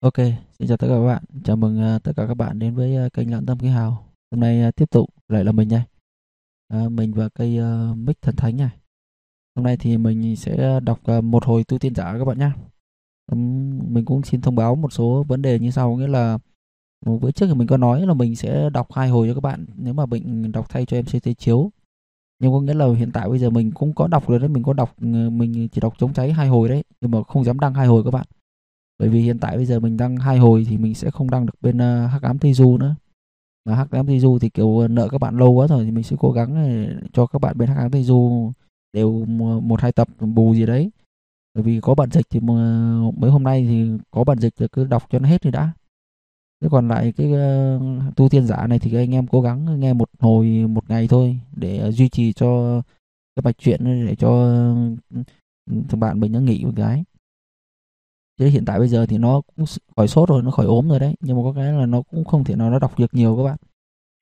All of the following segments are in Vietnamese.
Ok, xin chào tất cả các bạn. Chào mừng uh, tất cả các bạn đến với uh, kênh Lãng Tâm Ký Hào. Hôm nay uh, tiếp tục lại là mình đây. À, mình và cây uh, mic thần thánh này. Hôm nay thì mình sẽ đọc uh, một hồi tu tiên giả các bạn nhé. mình cũng xin thông báo một số vấn đề như sau, nghĩa là ừ, bữa trước thì mình có nói là mình sẽ đọc hai hồi cho các bạn nếu mà mình đọc thay cho MCT chiếu. Nhưng có nghĩa là hiện tại bây giờ mình cũng có đọc rồi đấy, mình có đọc ừ, mình chỉ đọc chống cháy hai hồi đấy, nhưng mà không dám đăng hai hồi các bạn bởi vì hiện tại bây giờ mình đăng hai hồi thì mình sẽ không đăng được bên uh, hắc ám tây du nữa. Mà hắc ám tây du thì kiểu ờ, nợ các bạn lâu quá rồi thì mình sẽ cố gắng ờ, cho các bạn bên hắc ám tây du đều một hai tập bù gì đấy. Bởi vì có bản dịch thì mấy hôm nay thì có bản dịch thì cứ đọc cho nó hết thì đã. Thế còn lại cái uh, tu tiên giả này thì anh em cố gắng nghe một hồi một ngày thôi để uh, duy trì cho cái bạch chuyện để cho uh, thằng bạn mình nó nghỉ một cái chứ hiện tại bây giờ thì nó cũng khỏi sốt rồi nó khỏi ốm rồi đấy. Nhưng mà có cái là nó cũng không thể nào nó đọc được nhiều các bạn.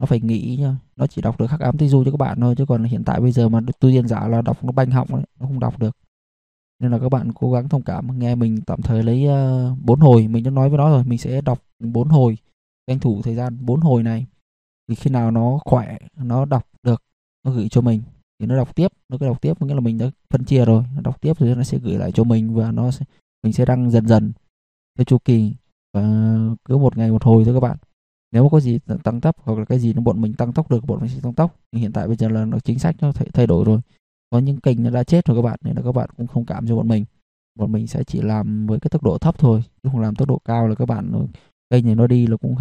Nó phải nghĩ nhá, nó chỉ đọc được khắc ám tây du cho các bạn thôi chứ còn hiện tại bây giờ mà tôi diễn giả là đọc nó banh họng đấy nó không đọc được. Nên là các bạn cố gắng thông cảm nghe mình tạm thời lấy ờ, bốn uh, hồi mình đã nói với nó rồi mình sẽ đọc bốn hồi tranh thủ thời gian bốn hồi này. Thì khi nào nó khỏe nó đọc được nó gửi cho mình thì nó đọc tiếp nó cứ đọc tiếp nghĩa là mình đã phân chia rồi nó đọc tiếp rồi nó sẽ gửi lại cho mình và nó sẽ mình sẽ đăng dần dần. Theo chu kỳ và cứ một ngày một hồi thôi các bạn. Nếu mà có gì tăng tốc hoặc là cái gì nó bọn mình tăng tốc được bọn mình sẽ tăng tốc. Nhưng hiện tại bây giờ là nó chính sách nó thay, thay đổi rồi. Có những kênh nó đã chết rồi các bạn nên là các bạn cũng không cảm cho bọn mình. Bọn mình sẽ chỉ làm với cái tốc độ thấp thôi chứ không làm tốc độ cao là các bạn kênh này nó đi là cũng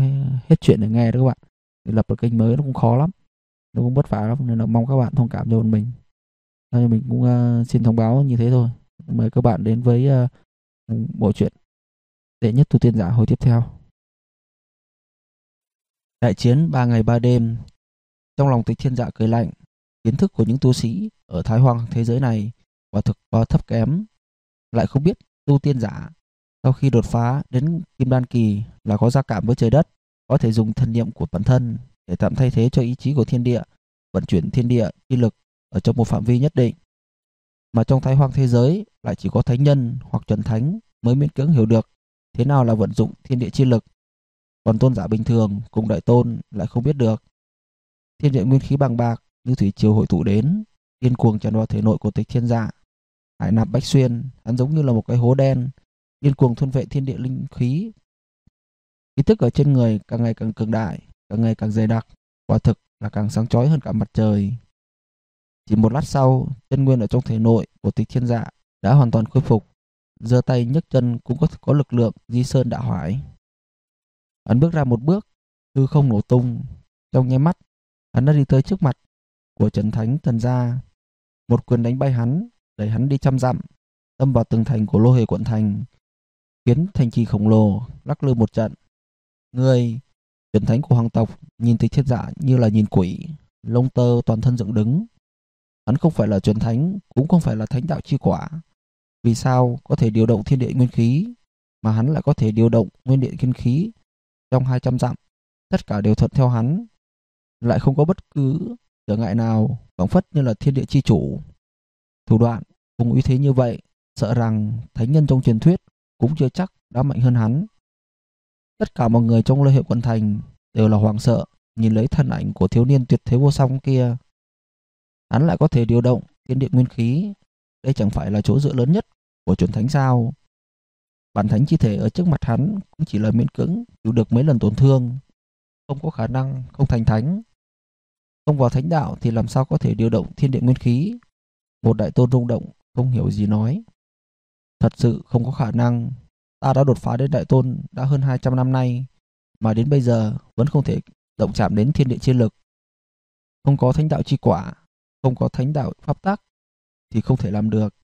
hết chuyện để nghe đó các bạn. Để lập được kênh mới nó cũng khó lắm nó cũng vất vả lắm nên là mong các bạn thông cảm cho bọn mình. Nên mình cũng uh, xin thông báo như thế thôi. Mời các bạn đến với uh, bộ truyện đệ nhất tu tiên giả hồi tiếp theo. Đại chiến ba ngày ba đêm, Trong lòng tịch thiên dạ cười lạnh, Kiến thức của những tu sĩ ở thái hoang thế giới này quả thực quá thấp kém Lại không biết tu tiên giả Sau khi đột phá đến kim đan kỳ là có gia cảm với trời đất, Có thể dùng thần niệm của bản thân để tạm thay thế cho ý chí của thiên địa, vận chuyển thiên địa, chi lực ở trong một phạm vi nhất định mà trong thái hoang thế giới lại chỉ có thánh nhân hoặc chuẩn thánh mới miễn cưỡng hiểu được thế nào là vận dụng thiên địa chi lực. Còn tôn giả bình thường cùng đại tôn lại không biết được. Thiên địa nguyên khí bằng bạc như thủy triều hội tụ đến, điên cuồng tràn vào thể nội của tịch thiên dạ. Hải nạp bách xuyên, hắn giống như là một cái hố đen, điên cuồng thôn vệ thiên địa linh khí. Ý thức ở trên người càng ngày càng cường đại, càng ngày càng dày đặc, quả thực là càng sáng chói hơn cả mặt trời. Chỉ một lát sau, chân nguyên ở trong thể nội của tịch thiên dạ đã hoàn toàn khôi phục, giơ tay nhấc chân cũng có có lực lượng di sơn đạo hoại. Hắn bước ra một bước, hư không nổ tung, trong nháy mắt, hắn đã đi tới trước mặt của Trần Thánh thần gia. Một quyền đánh bay hắn, đẩy hắn đi trăm dặm, đâm vào tường thành của lô hề quận thành, khiến thành trì khổng lồ lắc lư một trận. Người Trần Thánh của hoàng tộc nhìn tịch thiên dạ như là nhìn quỷ, lông tơ toàn thân dựng đứng. Hắn không phải là truyền thánh, cũng không phải là thánh đạo chi quả. Vì sao có thể điều động thiên địa nguyên khí, mà hắn lại có thể điều động nguyên điện nguyên khí trong 200 dặm. Tất cả đều thuận theo hắn, lại không có bất cứ trở ngại nào, phóng phất như là thiên địa chi chủ. Thủ đoạn cùng uy thế như vậy, sợ rằng thánh nhân trong truyền thuyết cũng chưa chắc đã mạnh hơn hắn. Tất cả mọi người trong lôi hiệu quận thành đều là hoàng sợ, nhìn lấy thân ảnh của thiếu niên tuyệt thế vô song kia hắn lại có thể điều động thiên địa nguyên khí. Đây chẳng phải là chỗ dựa lớn nhất của chuẩn thánh sao? Bản thánh chi thể ở trước mặt hắn cũng chỉ là miễn cưỡng chịu được mấy lần tổn thương, không có khả năng không thành thánh. Không vào thánh đạo thì làm sao có thể điều động thiên địa nguyên khí? Một đại tôn rung động, không hiểu gì nói. Thật sự không có khả năng. Ta đã đột phá đến đại tôn đã hơn 200 năm nay, mà đến bây giờ vẫn không thể động chạm đến thiên địa chi lực. Không có thánh đạo chi quả, không có thánh đạo pháp tắc thì không thể làm được.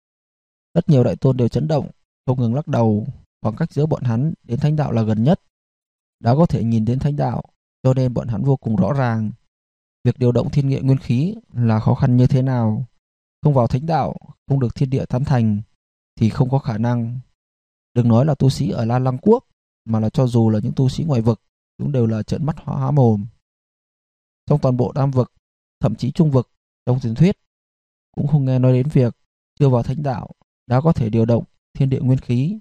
Rất nhiều đại tôn đều chấn động, không ngừng lắc đầu, khoảng cách giữa bọn hắn đến thánh đạo là gần nhất. Đã có thể nhìn đến thánh đạo, cho nên bọn hắn vô cùng rõ ràng. Việc điều động thiên nghệ nguyên khí là khó khăn như thế nào. Không vào thánh đạo, không được thiên địa tán thành, thì không có khả năng. Đừng nói là tu sĩ ở La Lăng Quốc, mà là cho dù là những tu sĩ ngoại vực, cũng đều là trợn mắt hóa mồm. Trong toàn bộ Nam vực, thậm chí Trung vực, trong truyền thuyết cũng không nghe nói đến việc chưa vào thánh đạo đã có thể điều động thiên địa nguyên khí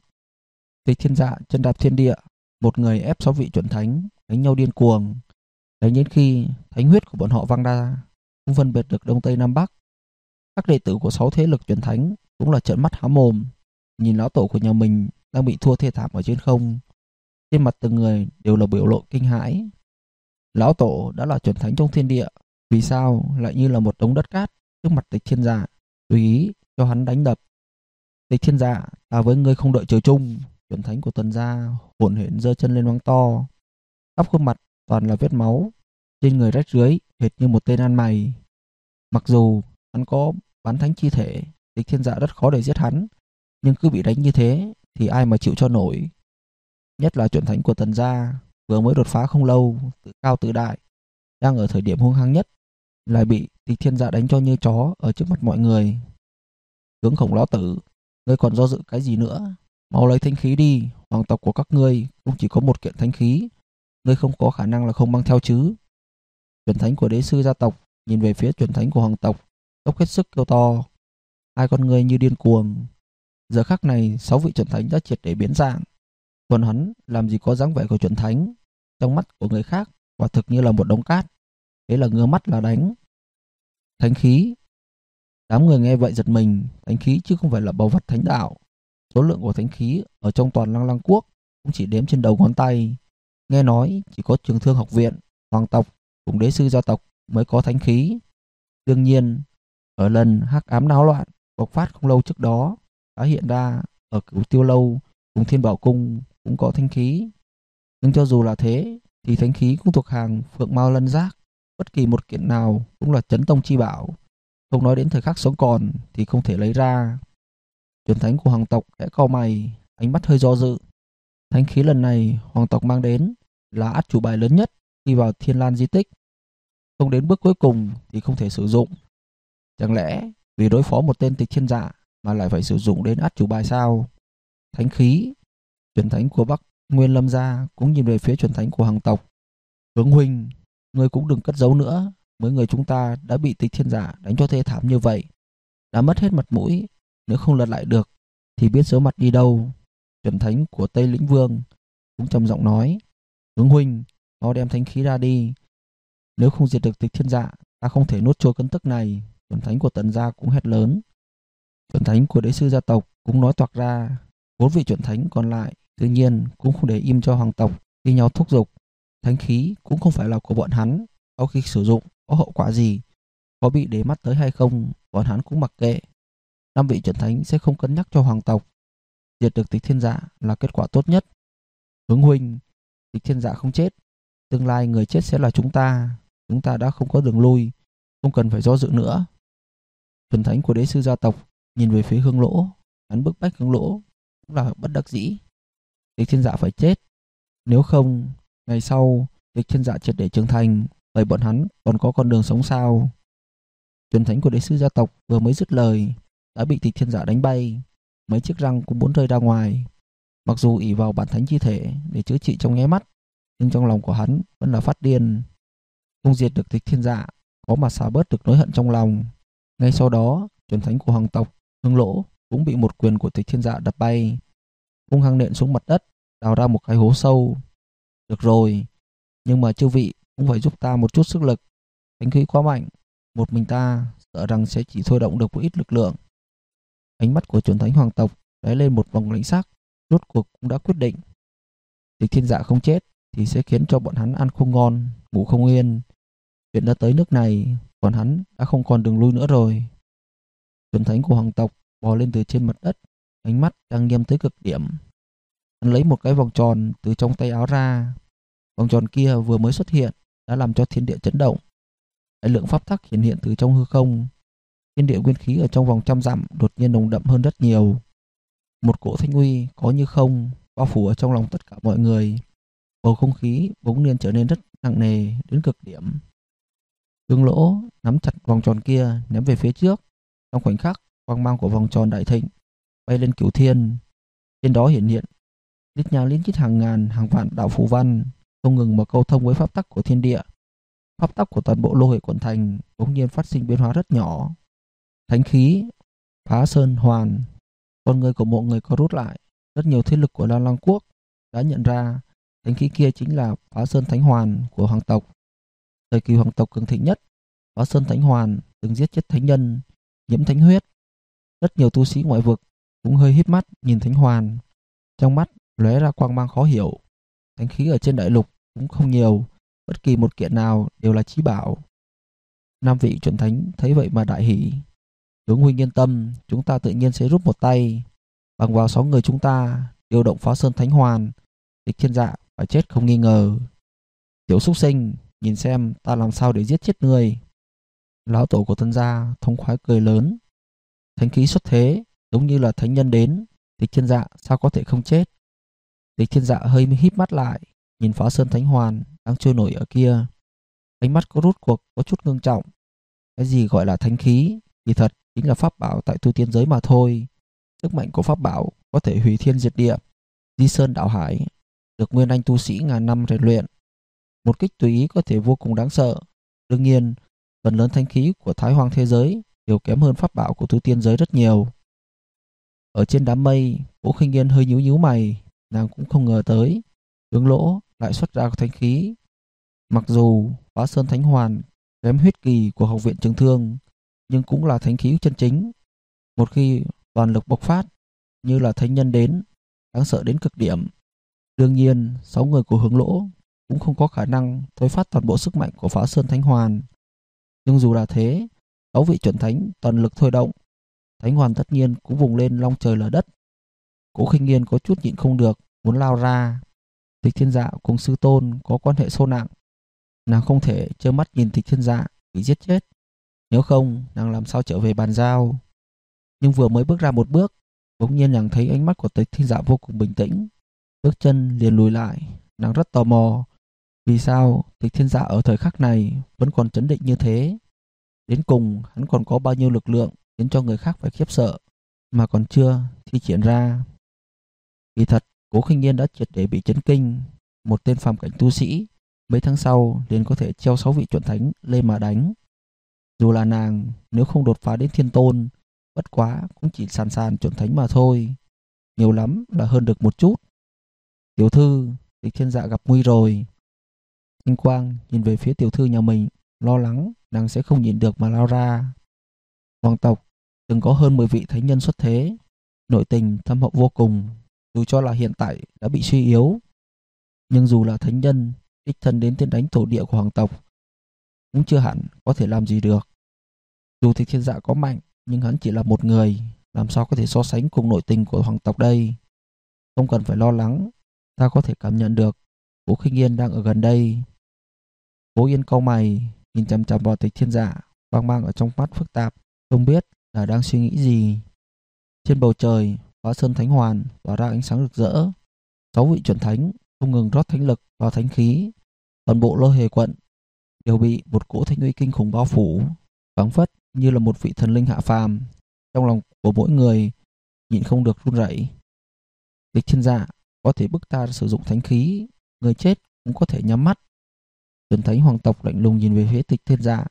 Dịch thiên dạ chân đạp thiên địa một người ép sáu vị chuẩn thánh đánh nhau điên cuồng, đánh đến khi thánh huyết của bọn họ văng ra, không phân biệt được đông tây nam bắc. Các đệ tử của sáu thế lực chuẩn thánh cũng là trợn mắt há mồm, nhìn lão tổ của nhà mình đang bị thua thê thảm ở trên không. Trên mặt từng người đều là biểu lộ kinh hãi. Lão tổ đã là chuẩn thánh trong thiên địa, vì sao lại như là một đống đất cát trước mặt tịch thiên giả, tùy ý cho hắn đánh đập. Tịch thiên giả, ta với ngươi không đợi trời chung, chuẩn thánh của tần gia hỗn hển giơ chân lên mắng to. Khắp khuôn mặt toàn là vết máu, trên người rách rưới hệt như một tên ăn mày. Mặc dù hắn có bán thánh chi thể, tịch thiên dạ rất khó để giết hắn, nhưng cứ bị đánh như thế thì ai mà chịu cho nổi. Nhất là chuẩn thánh của tần gia vừa mới đột phá không lâu, tự cao tự đại, đang ở thời điểm hung hăng nhất, lại bị tịch thiên dạ đánh cho như chó ở trước mặt mọi người. Tướng khổng lão tử, ngươi còn do dự cái gì nữa? Mau lấy thanh khí đi, hoàng tộc của các ngươi cũng chỉ có một kiện thanh khí, ngươi không có khả năng là không mang theo chứ. Chuẩn thánh của đế sư gia tộc nhìn về phía chuẩn thánh của hoàng tộc, tốc hết sức kêu to. Hai con ngươi như điên cuồng. Giờ khắc này, sáu vị chuẩn thánh đã triệt để biến dạng. Còn hắn làm gì có dáng vẻ của chuẩn thánh, trong mắt của người khác quả thực như là một đống cát. Thế là ngứa mắt là đánh. Thánh khí. Đám người nghe vậy giật mình, thánh khí chứ không phải là báu vật thánh đạo. Số lượng của thánh khí ở trong toàn lăng lăng quốc cũng chỉ đếm trên đầu ngón tay. Nghe nói chỉ có trường thương học viện, hoàng tộc cùng đế sư gia tộc mới có thánh khí. Đương nhiên, ở lần hắc ám náo loạn bộc phát không lâu trước đó, đã hiện ra ở cửu tiêu lâu cùng thiên bảo cung cũng có thánh khí. Nhưng cho dù là thế, thì thánh khí cũng thuộc hàng phượng mao lân giác. Bất kỳ một kiện nào cũng là chấn tông chi bảo. Không nói đến thời khắc sống còn thì không thể lấy ra. Truyền thánh của hoàng tộc khẽ cau mày, ánh mắt hơi do dự. Thánh khí lần này hoàng tộc mang đến là át chủ bài lớn nhất khi vào thiên lan di tích. Không đến bước cuối cùng thì không thể sử dụng. Chẳng lẽ vì đối phó một tên tịch thiên giả mà lại phải sử dụng đến át chủ bài sao? Thánh khí, truyền thánh của Bắc Nguyên Lâm gia cũng nhìn về phía truyền thánh của hoàng tộc. Hướng huynh, ngươi cũng đừng cất giấu nữa. Mấy người chúng ta đã bị tịch thiên giả đánh cho thê thảm như vậy. Đã mất hết mặt mũi. Nếu không lật lại được thì biết giấu mặt đi đâu. Chuẩn thánh của Tây Lĩnh Vương cũng trầm giọng nói. Hướng huynh, mau đem thánh khí ra đi. Nếu không diệt được tịch thiên dạ, ta không thể nuốt trôi cân tức này. Chuẩn thánh của tần gia cũng hét lớn. Chuẩn thánh của đế sư gia tộc cũng nói toạc ra. Bốn vị chuẩn thánh còn lại tự nhiên cũng không để im cho hoàng tộc đi nhau thúc giục. Thánh khí cũng không phải là của bọn hắn. Sau khi sử dụng có hậu quả gì, có bị để mắt tới hay không, bọn hắn cũng mặc kệ. Năm vị chuẩn thánh sẽ không cân nhắc cho hoàng tộc. Diệt được tịch thiên dạ là kết quả tốt nhất. Hướng huynh, tịch thiên dạ không chết. Tương lai người chết sẽ là chúng ta. Chúng ta đã không có đường lui, không cần phải do dự nữa. Chuẩn thánh của đế sư gia tộc nhìn về phía hương lỗ, hắn bức bách hương lỗ cũng là bất đắc dĩ. Tịch thiên dạ phải chết, nếu không ngày sau địch thiên dạ triệt để trưởng thành, vậy bọn hắn còn có con đường sống sao? Truyền thánh của đế sư gia tộc vừa mới dứt lời đã bị tịch thiên dạ đánh bay, mấy chiếc răng cũng muốn rơi ra ngoài. Mặc dù ỷ vào bản thánh chi thể để chữa trị trong nháy mắt, nhưng trong lòng của hắn vẫn là phát điên. Không diệt được tịch thiên dạ, có mà xả bớt được nỗi hận trong lòng. Ngay sau đó, truyền thánh của hoàng tộc, hương lỗ, cũng bị một quyền của tịch thiên dạ đập bay. Hung hăng nện xuống mặt đất, đào ra một cái hố sâu. Được rồi, nhưng mà chư vị cũng phải giúp ta một chút sức lực. Thánh khí quá mạnh, một mình ta sợ rằng sẽ chỉ thôi động được một ít lực lượng. Ánh mắt của truyền thánh hoàng tộc lóe lên một vòng lãnh sắc, rốt cuộc cũng đã quyết định. địch thiên dạ không chết thì sẽ khiến cho bọn hắn ăn không ngon, ngủ không yên. Chuyện đã tới nước này, bọn hắn đã không còn đường lui nữa rồi. Chuẩn thánh của hoàng tộc bò lên từ trên mặt đất, ánh mắt đang nghiêm tới cực điểm. Hắn lấy một cái vòng tròn từ trong tay áo ra. Vòng tròn kia vừa mới xuất hiện đã làm cho thiên địa chấn động. Đại lượng pháp tắc hiện hiện từ trong hư không. Thiên địa nguyên khí ở trong vòng trăm dặm đột nhiên nồng đậm hơn rất nhiều. Một cỗ thanh uy có như không bao phủ ở trong lòng tất cả mọi người. Bầu không khí bỗng nhiên trở nên rất nặng nề đến cực điểm. Tương lỗ nắm chặt vòng tròn kia ném về phía trước. Trong khoảnh khắc, quang mang của vòng tròn đại thịnh bay lên cửu thiên. Trên đó hiện hiện lít nha lít chít hàng ngàn, hàng vạn đạo phù văn không ngừng mà câu thông với pháp tắc của thiên địa. Pháp tắc của toàn bộ lô hệ quận thành bỗng nhiên phát sinh biến hóa rất nhỏ. Thánh khí, phá sơn hoàn, con người của mọi người có rút lại. Rất nhiều thế lực của Lan Long Quốc đã nhận ra thánh khí kia chính là phá sơn thánh hoàn của hoàng tộc. Thời kỳ hoàng tộc cường thịnh nhất, phá sơn thánh hoàn từng giết chết thánh nhân, nhiễm thánh huyết. Rất nhiều tu sĩ ngoại vực cũng hơi hít mắt nhìn thánh hoàn, trong mắt lóe ra quang mang khó hiểu. Thánh khí ở trên đại lục cũng không nhiều, bất kỳ một kiện nào đều là chí bảo. Nam vị chuẩn thánh thấy vậy mà đại hỉ. Tướng huynh yên tâm, chúng ta tự nhiên sẽ rút một tay. Bằng vào sáu người chúng ta, điều động phá sơn thánh hoàn, địch thiên dạ phải chết không nghi ngờ. Tiểu xúc sinh, nhìn xem ta làm sao để giết chết người. Lão tổ của tân gia thông khoái cười lớn. Thánh khí xuất thế, giống như là thánh nhân đến, địch thiên dạ sao có thể không chết. Lịch thiên dạ hơi híp mắt lại, nhìn phá sơn thánh hoàn đang trôi nổi ở kia. Ánh mắt có rút cuộc có chút ngưng trọng. Cái gì gọi là thánh khí, thì thật chính là pháp bảo tại tu tiên giới mà thôi. Sức mạnh của pháp bảo có thể hủy thiên diệt địa, di sơn đảo hải, được nguyên anh tu sĩ ngàn năm rèn luyện. Một kích tùy ý có thể vô cùng đáng sợ. Đương nhiên, phần lớn thanh khí của thái hoàng thế giới đều kém hơn pháp bảo của tu tiên giới rất nhiều. Ở trên đám mây, Vũ Khinh Yên hơi nhíu nhíu mày, nàng cũng không ngờ tới, hướng lỗ lại xuất ra thánh khí. Mặc dù Hóa Sơn Thánh Hoàn kém huyết kỳ của học viện trường thương, nhưng cũng là thánh khí chân chính. Một khi toàn lực bộc phát, như là thánh nhân đến, đáng sợ đến cực điểm. Đương nhiên, sáu người của hướng lỗ cũng không có khả năng thôi phát toàn bộ sức mạnh của phá sơn thánh hoàn. Nhưng dù là thế, sáu vị chuẩn thánh toàn lực thôi động, thánh hoàn tất nhiên cũng vùng lên long trời lở đất. Cố khinh nghiên có chút nhịn không được, muốn lao ra. Tịch thiên dạ cùng sư tôn có quan hệ sâu nặng. Nàng không thể trơ mắt nhìn tịch thiên dạ bị giết chết. Nếu không, nàng làm sao trở về bàn giao. Nhưng vừa mới bước ra một bước, bỗng nhiên nàng thấy ánh mắt của tịch thiên dạ vô cùng bình tĩnh. Bước chân liền lùi lại, nàng rất tò mò. Vì sao tịch thiên dạ ở thời khắc này vẫn còn chấn định như thế? Đến cùng hắn còn có bao nhiêu lực lượng khiến cho người khác phải khiếp sợ mà còn chưa thi triển ra. Kỳ thật, Cố Khinh Nhiên đã triệt để bị chấn kinh, một tên phàm cảnh tu sĩ, mấy tháng sau liền có thể treo sáu vị chuẩn thánh lên mà đánh. Dù là nàng, nếu không đột phá đến thiên tôn, bất quá cũng chỉ sàn sàn chuẩn thánh mà thôi. Nhiều lắm là hơn được một chút. Tiểu thư, địch thiên dạ gặp nguy rồi. Thanh Quang nhìn về phía tiểu thư nhà mình, lo lắng nàng sẽ không nhìn được mà lao ra. Hoàng tộc từng có hơn 10 vị thánh nhân xuất thế, nội tình thâm hậu vô cùng, dù cho là hiện tại đã bị suy yếu. Nhưng dù là thánh nhân, đích thân đến tiên đánh thổ địa của hoàng tộc, cũng chưa hẳn có thể làm gì được. Dù thì thiên dạ có mạnh, nhưng hắn chỉ là một người, làm sao có thể so sánh cùng nội tình của hoàng tộc đây. Không cần phải lo lắng, ta có thể cảm nhận được Cố Khinh Yên đang ở gần đây. Cố Yên cau mày, nhìn chằm chằm vào tịch thiên dạ, băng mang ở trong mắt phức tạp, không biết là đang suy nghĩ gì. Trên bầu trời, hóa sơn thánh hoàn tỏa ra ánh sáng rực rỡ. Sáu vị chuẩn thánh không ngừng rót thánh lực vào thánh khí. Toàn bộ lô hề quận đều bị một cỗ thánh uy kinh khủng bao phủ, phảng phất như là một vị thần linh hạ phàm. Trong lòng của mỗi người nhịn không được run rẩy. Địch thiên dạ có thể bức ta sử dụng thánh khí, người chết cũng có thể nhắm mắt. Chuẩn thánh hoàng tộc lạnh lùng nhìn về phía tịch thiên dạ,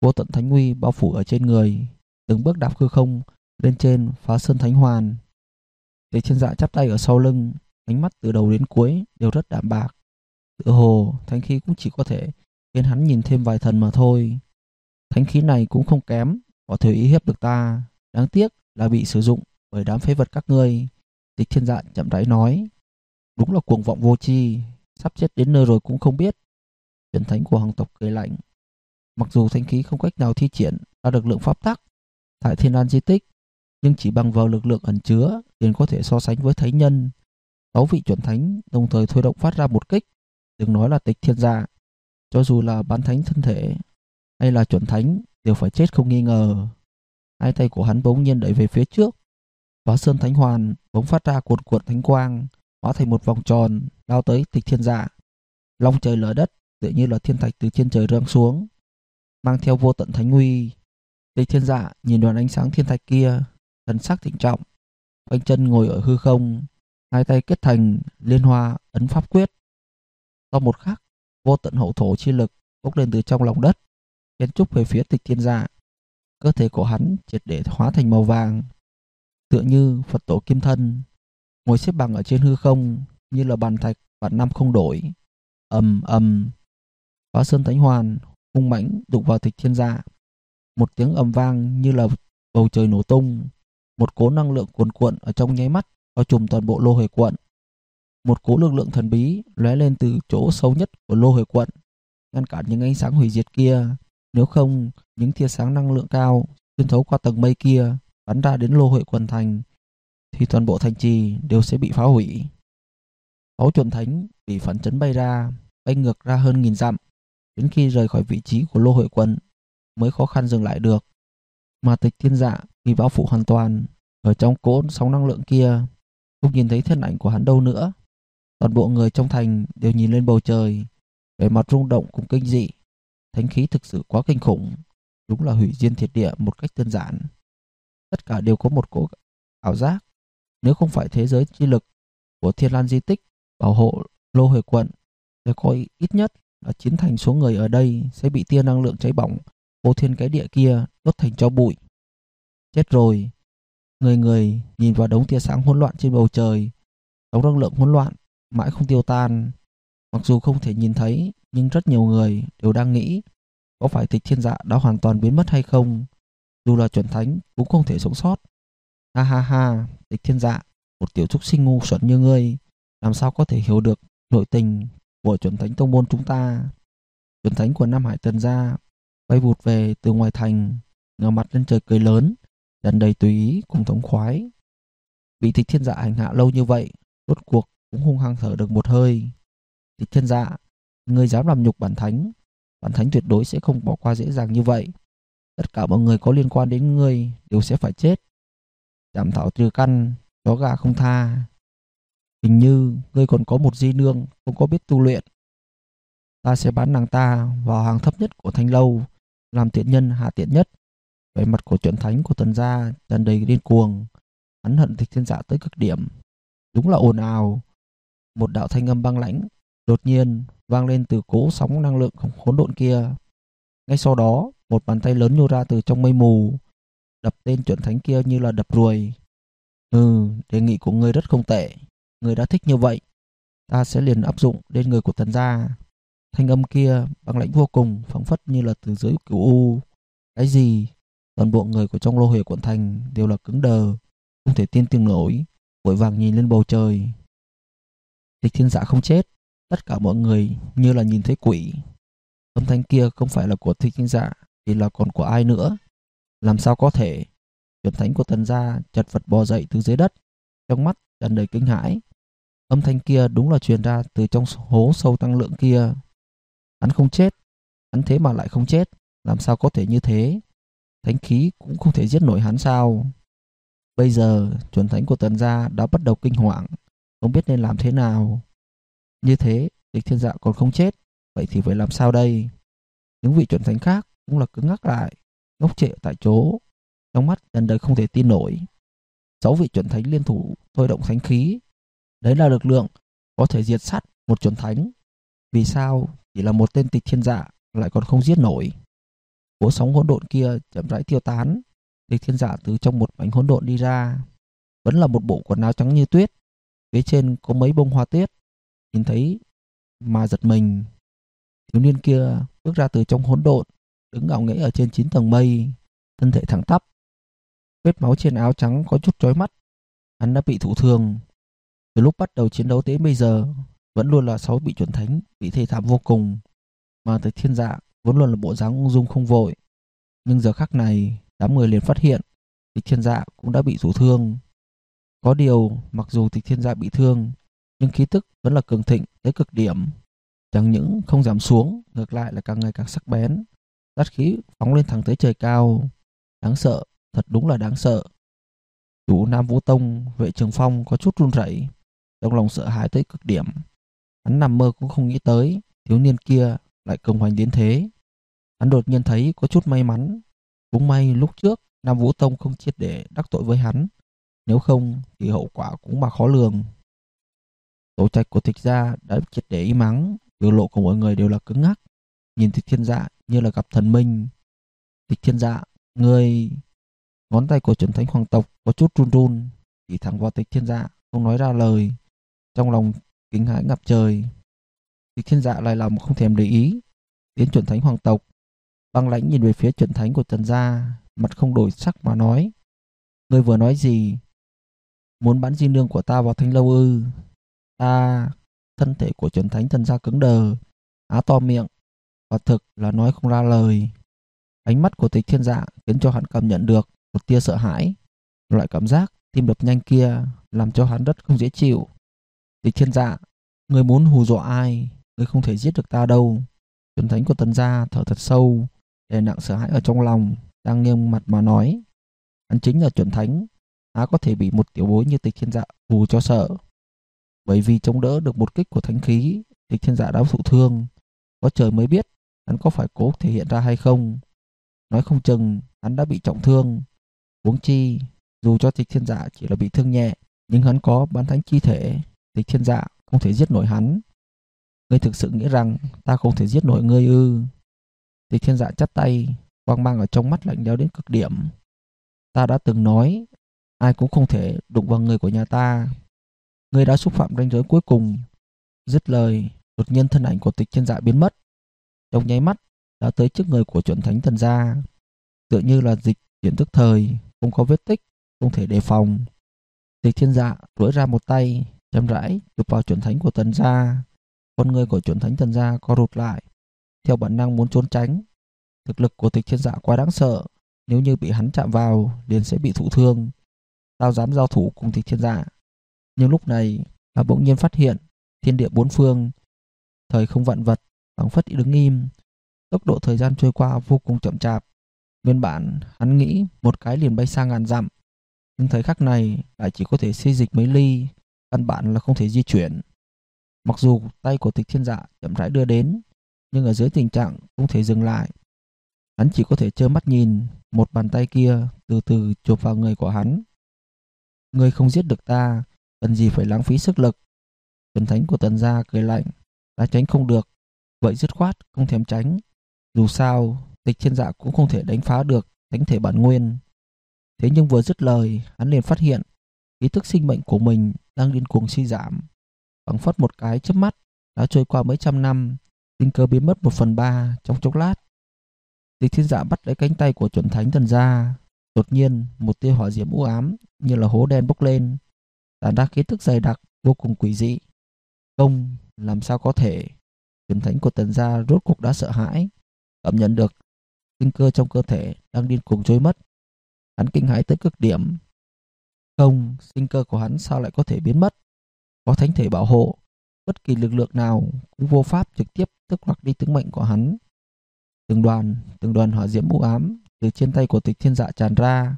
vô tận thánh uy bao phủ ở trên người, từng bước đạp hư không lên trên phá sơn thánh hoàn. Tịch thiên dạ chắp tay ở sau lưng, ánh mắt từ đầu đến cuối đều rất đạm bạc. Tự hồ thánh khí cũng chỉ có thể khiến hắn nhìn thêm vài thần mà thôi. Thánh khí này cũng không kém, có thể ý hiếp được ta. Đáng tiếc là bị sử dụng bởi đám phế vật các ngươi. Tịch thiên dạ chậm rãi nói. Đúng là cuồng vọng vô tri, sắp chết đến nơi rồi cũng không biết. Trần thánh của hoàng tộc cười lạnh. Mặc dù thánh khí không cách nào thi triển ra lực lượng pháp tắc tại thiên an di tích, nhưng chỉ bằng vào lực lượng ẩn chứa liền có thể so sánh với thánh nhân. Sáu vị chuẩn thánh đồng thời thôi động phát ra một kích, đừng nói là tịch thiên giả Cho dù là bán thánh thân thể hay là chuẩn thánh đều phải chết không nghi ngờ. Hai tay của hắn bỗng nhiên đẩy về phía trước. Hóa sơn thánh hoàn bỗng phát ra cuộn cuộn thánh quang, hóa thành một vòng tròn lao tới tịch thiên giả Long trời lở đất, tựa như là thiên thạch từ trên trời rơi xuống, mang theo vô tận thánh uy. Tịch thiên giả nhìn đoàn ánh sáng thiên thạch kia, thần sắc thịnh trọng, quanh chân ngồi ở hư không, hai tay kết thành liên hoa ấn pháp quyết. Sau một khắc, vô tận hậu thổ chi lực bốc lên từ trong lòng đất, kiến trúc về phía tịch thiên dạ. Cơ thể của hắn triệt để hóa thành màu vàng, tựa như Phật tổ kim thân, ngồi xếp bằng ở trên hư không như là bàn thạch vạn năm không đổi. ầm ầm, phá sơn thánh hoàn hung mãnh đụng vào tịch thiên dạ. Một tiếng ầm vang như là bầu trời nổ tung, một cỗ năng lượng cuồn cuộn ở trong nháy mắt bao trùm toàn bộ lô hồi quận. Một cỗ lực lượng thần bí lóe lên từ chỗ sâu nhất của lô hồi quận, ngăn cản những ánh sáng hủy diệt kia. Nếu không, những tia sáng năng lượng cao xuyên thấu qua tầng mây kia bắn ra đến lô hội quần thành thì toàn bộ thành trì đều sẽ bị phá hủy. Sáu chuẩn thánh bị phản chấn bay ra, bay ngược ra hơn nghìn dặm, đến khi rời khỏi vị trí của lô hội quận mới khó khăn dừng lại được. Mà tịch thiên dạ khi bao phủ hoàn toàn ở trong cỗ sóng năng lượng kia, không nhìn thấy thân ảnh của hắn đâu nữa. Toàn bộ người trong thành đều nhìn lên bầu trời, vẻ mặt rung động cùng kinh dị. Thánh khí thực sự quá kinh khủng, đúng là hủy diệt thiệt địa một cách đơn giản. Tất cả đều có một cỗ ảo giác. Nếu không phải thế giới chi lực của Thiên Lan di tích bảo hộ lô hồi quận, thì có ít nhất là chiến thành số người ở đây sẽ bị tia năng lượng cháy bỏng vô thiên cái địa kia đốt thành cho bụi. Chết rồi. Người người nhìn vào đống tia sáng hỗn loạn trên bầu trời. Đống năng lượng hỗn loạn mãi không tiêu tan. Mặc dù không thể nhìn thấy, nhưng rất nhiều người đều đang nghĩ có phải tịch thiên dạ đã hoàn toàn biến mất hay không. Dù là chuẩn thánh cũng không thể sống sót. Ha ha ha, tịch thiên dạ, một tiểu trúc sinh ngu xuẩn như ngươi, làm sao có thể hiểu được nội tình của chuẩn thánh tông môn chúng ta. Chuẩn thánh của Nam Hải Tần gia bay vụt về từ ngoài thành, ngửa mặt lên trời cười lớn, tràn đầy tùy ý cùng thống khoái. Bị tịch thiên dạ hành hạ lâu như vậy, rốt cuộc cũng hung hăng thở được một hơi. Tịch thiên dạ, người dám làm nhục bản thánh, bản thánh tuyệt đối sẽ không bỏ qua dễ dàng như vậy. Tất cả mọi người có liên quan đến ngươi đều sẽ phải chết. Giảm thảo trừ căn, chó gà không tha. Hình như ngươi còn có một di nương không có biết tu luyện. Ta sẽ bán nàng ta vào hàng thấp nhất của thanh lâu, làm tiện nhân hạ tiện nhất. Vẻ mặt của chuẩn thánh của tần gia tràn đầy điên cuồng. Hắn hận tịch thiên dạ tới cực điểm. Đúng là ồn ào. Một đạo thanh âm băng lãnh đột nhiên vang lên từ cố sóng năng lượng hỗn độn kia. Ngay sau đó, một bàn tay lớn nhô ra từ trong mây mù, đập tên chuẩn thánh kia như là đập ruồi. Ừ, đề nghị của ngươi rất không tệ. Ngươi đã thích như vậy. Ta sẽ liền áp dụng lên người của tần gia. Thanh âm kia băng lãnh vô cùng, phóng phất như là từ dưới cửu u. Cái gì? Toàn bộ người của trong lô huệ quận thành đều là cứng đờ, không thể tin tưởng nổi, vội vàng nhìn lên bầu trời. địch thiên giả không chết, tất cả mọi người như là nhìn thấy quỷ. Âm thanh kia không phải là của thích thiên giả, thì là còn của ai nữa? Làm sao có thể? Chuẩn thánh của tần gia chật vật bò dậy từ dưới đất, trong mắt tràn đầy kinh hãi. Âm thanh kia đúng là truyền ra từ trong hố sâu tăng lượng kia. Hắn không chết, hắn thế mà lại không chết, làm sao có thể như thế? Thánh khí cũng không thể giết nổi hắn sao? Bây giờ, chuẩn thánh của tần gia đã bắt đầu kinh hoàng, không biết nên làm thế nào. Như thế, địch thiên dạ còn không chết, vậy thì phải làm sao đây? Những vị chuẩn thánh khác cũng là cứng ngắc lại, ngốc trệ tại chỗ, trong mắt dần đời không thể tin nổi. Sáu vị chuẩn thánh liên thủ thôi động thánh khí, đấy là lực lượng có thể diệt sát một chuẩn thánh. Vì sao chỉ là một tên tịch thiên dạ lại còn không giết nổi? Của sóng hỗn độn kia chậm rãi tiêu tán, tịch thiên giả từ trong một mảnh hỗn độn đi ra, vẫn là một bộ quần áo trắng như tuyết, phía trên có mấy bông hoa tuyết, nhìn thấy mà giật mình. Thiếu niên kia bước ra từ trong hỗn độn, đứng ngạo nghễ ở trên chín tầng mây, thân thể thẳng tắp. Vết máu trên áo trắng có chút chói mắt. Hắn đã bị thụ thương. Từ lúc bắt đầu chiến đấu tới bây giờ, vẫn luôn là sáu bị chuẩn thánh, bị thê thảm vô cùng. Mà tới thiên dạ, vốn luôn là bộ dáng ung dung không vội. Nhưng giờ khắc này, đám người liền phát hiện, tịch thiên dạ cũng đã bị rủ thương. Có điều, mặc dù tịch thiên dạ bị thương, nhưng khí tức vẫn là cường thịnh tới cực điểm. Chẳng những không giảm xuống, ngược lại là càng ngày càng sắc bén, sát khí phóng lên thẳng tới trời cao. Đáng sợ, thật đúng là đáng sợ. Chủ Nam Vũ Tông, vệ trường phong có chút run rẩy, trong lòng sợ hãi tới cực điểm. Hắn nằm mơ cũng không nghĩ tới, thiếu niên kia lại công hoành đến thế. Hắn đột nhiên thấy có chút may mắn. Cũng may lúc trước Nam Vũ Tông không triệt để đắc tội với hắn. Nếu không thì hậu quả cũng mà khó lường. Tổ trạch của tịch gia đã triệt để im mắng, biểu lộ của mọi người đều là cứng ngắc. Nhìn tịch thiên dạ như là gặp thần minh. Tịch thiên dạ, người... Ngón tay của chuẩn thánh hoàng tộc có chút run run, chỉ thẳng vào tịch thiên dạ, không nói ra lời. Trong lòng kinh hãi ngập trời thì thiên dạ lại lòng không thèm để ý đến chuẩn thánh hoàng tộc. Băng lãnh nhìn về phía chuẩn thánh của tần gia, mặt không đổi sắc mà nói. Ngươi vừa nói gì? Muốn bắn di nương của ta vào thanh lâu ư? Ta, thân thể của chuẩn thánh tần gia cứng đờ, á to miệng, và thực là nói không ra lời. Ánh mắt của tịch thiên dạ khiến cho hắn cảm nhận được một tia sợ hãi. Loại cảm giác tim đập nhanh kia làm cho hắn rất không dễ chịu. Tịch thiên dạ, người muốn hù dọa ai, người không thể giết được ta đâu. Chuẩn thánh của tần gia thở thật sâu, đè nặng sợ hãi ở trong lòng, đang nghiêm mặt mà nói. Hắn chính là chuẩn thánh, há có thể bị một tiểu bối như tịch thiên dạ vù cho sợ. Bởi vì chống đỡ được một kích của thánh khí, tịch thiên dạ đã thụ thương. Có trời mới biết hắn có phải cố thể hiện ra hay không. Nói không chừng hắn đã bị trọng thương. Huống chi, dù cho tịch thiên dạ chỉ là bị thương nhẹ, nhưng hắn có bán thánh chi thể, tịch thiên dạ không thể giết nổi hắn. Ngươi thực sự nghĩ rằng ta không thể giết nổi ngươi ư? Tịch thiên dạ chắp tay, quang mang ở trong mắt lạnh lẽo đến cực điểm. Ta đã từng nói, ai cũng không thể đụng vào người của nhà ta. Ngươi đã xúc phạm ranh giới cuối cùng. Dứt lời, đột nhiên thân ảnh của tịch thiên dạ biến mất. Trong nháy mắt, đã tới trước người của chuẩn thánh thần gia. Tựa như là dịch chuyển tức thời, không có vết tích, không thể đề phòng. Tịch thiên dạ duỗi ra một tay, chậm rãi chụp vào chuẩn thánh của tần gia. Con người của chuẩn thánh thần gia co rụt lại, theo bản năng muốn trốn tránh. Thực lực của tịch thiên dạ quá đáng sợ, nếu như bị hắn chạm vào, liền sẽ bị thụ thương. Tao dám giao thủ cùng tịch thiên dạ. Nhưng lúc này, là bỗng nhiên phát hiện thiên địa bốn phương, thời không vạn vật, bằng phất đứng im. Tốc độ thời gian trôi qua vô cùng chậm chạp. Nguyên bản, hắn nghĩ một cái liền bay sang ngàn dặm. Nhưng thời khắc này lại chỉ có thể xây dịch mấy ly, căn bản là không thể di chuyển. Mặc dù tay của tịch thiên dạ chậm rãi đưa đến, nhưng ở dưới tình trạng không thể dừng lại. Hắn chỉ có thể trơ mắt nhìn một bàn tay kia từ từ chụp vào người của hắn. Ngươi không giết được ta, cần gì phải lãng phí sức lực. Tuần thánh của tần gia cười lạnh, ta tránh không được, vậy dứt khoát không thèm tránh. Dù sao, tịch thiên dạ cũng không thể đánh phá được thánh thể bản nguyên. Thế nhưng vừa dứt lời, hắn liền phát hiện ý thức sinh mệnh của mình đang điên cuồng suy giảm. Bằng phất một cái chớp mắt, đã trôi qua mấy trăm năm, sinh cơ biến mất một phần ba trong chốc lát. Dịch thiên dạ bắt lấy cánh tay của chuẩn thánh thần ra. Đột nhiên, một tia hỏa diễm u ám như là hố đen bốc lên, tản ra khí tức dày đặc vô cùng quỷ dị. Công, làm sao có thể? Chuẩn thánh của tần gia rốt cuộc đã sợ hãi, cảm nhận được sinh cơ trong cơ thể đang điên cuồng trôi mất. Hắn kinh hãi tới cực điểm. Không, sinh cơ của hắn sao lại có thể biến mất? Có thánh thể bảo hộ, bất kỳ lực lượng nào cũng vô pháp trực tiếp tức hoặc đi tính mệnh của hắn. Từng đoàn, từng đoàn hỏa diễm u ám từ trên tay của tịch thiên dạ tràn ra,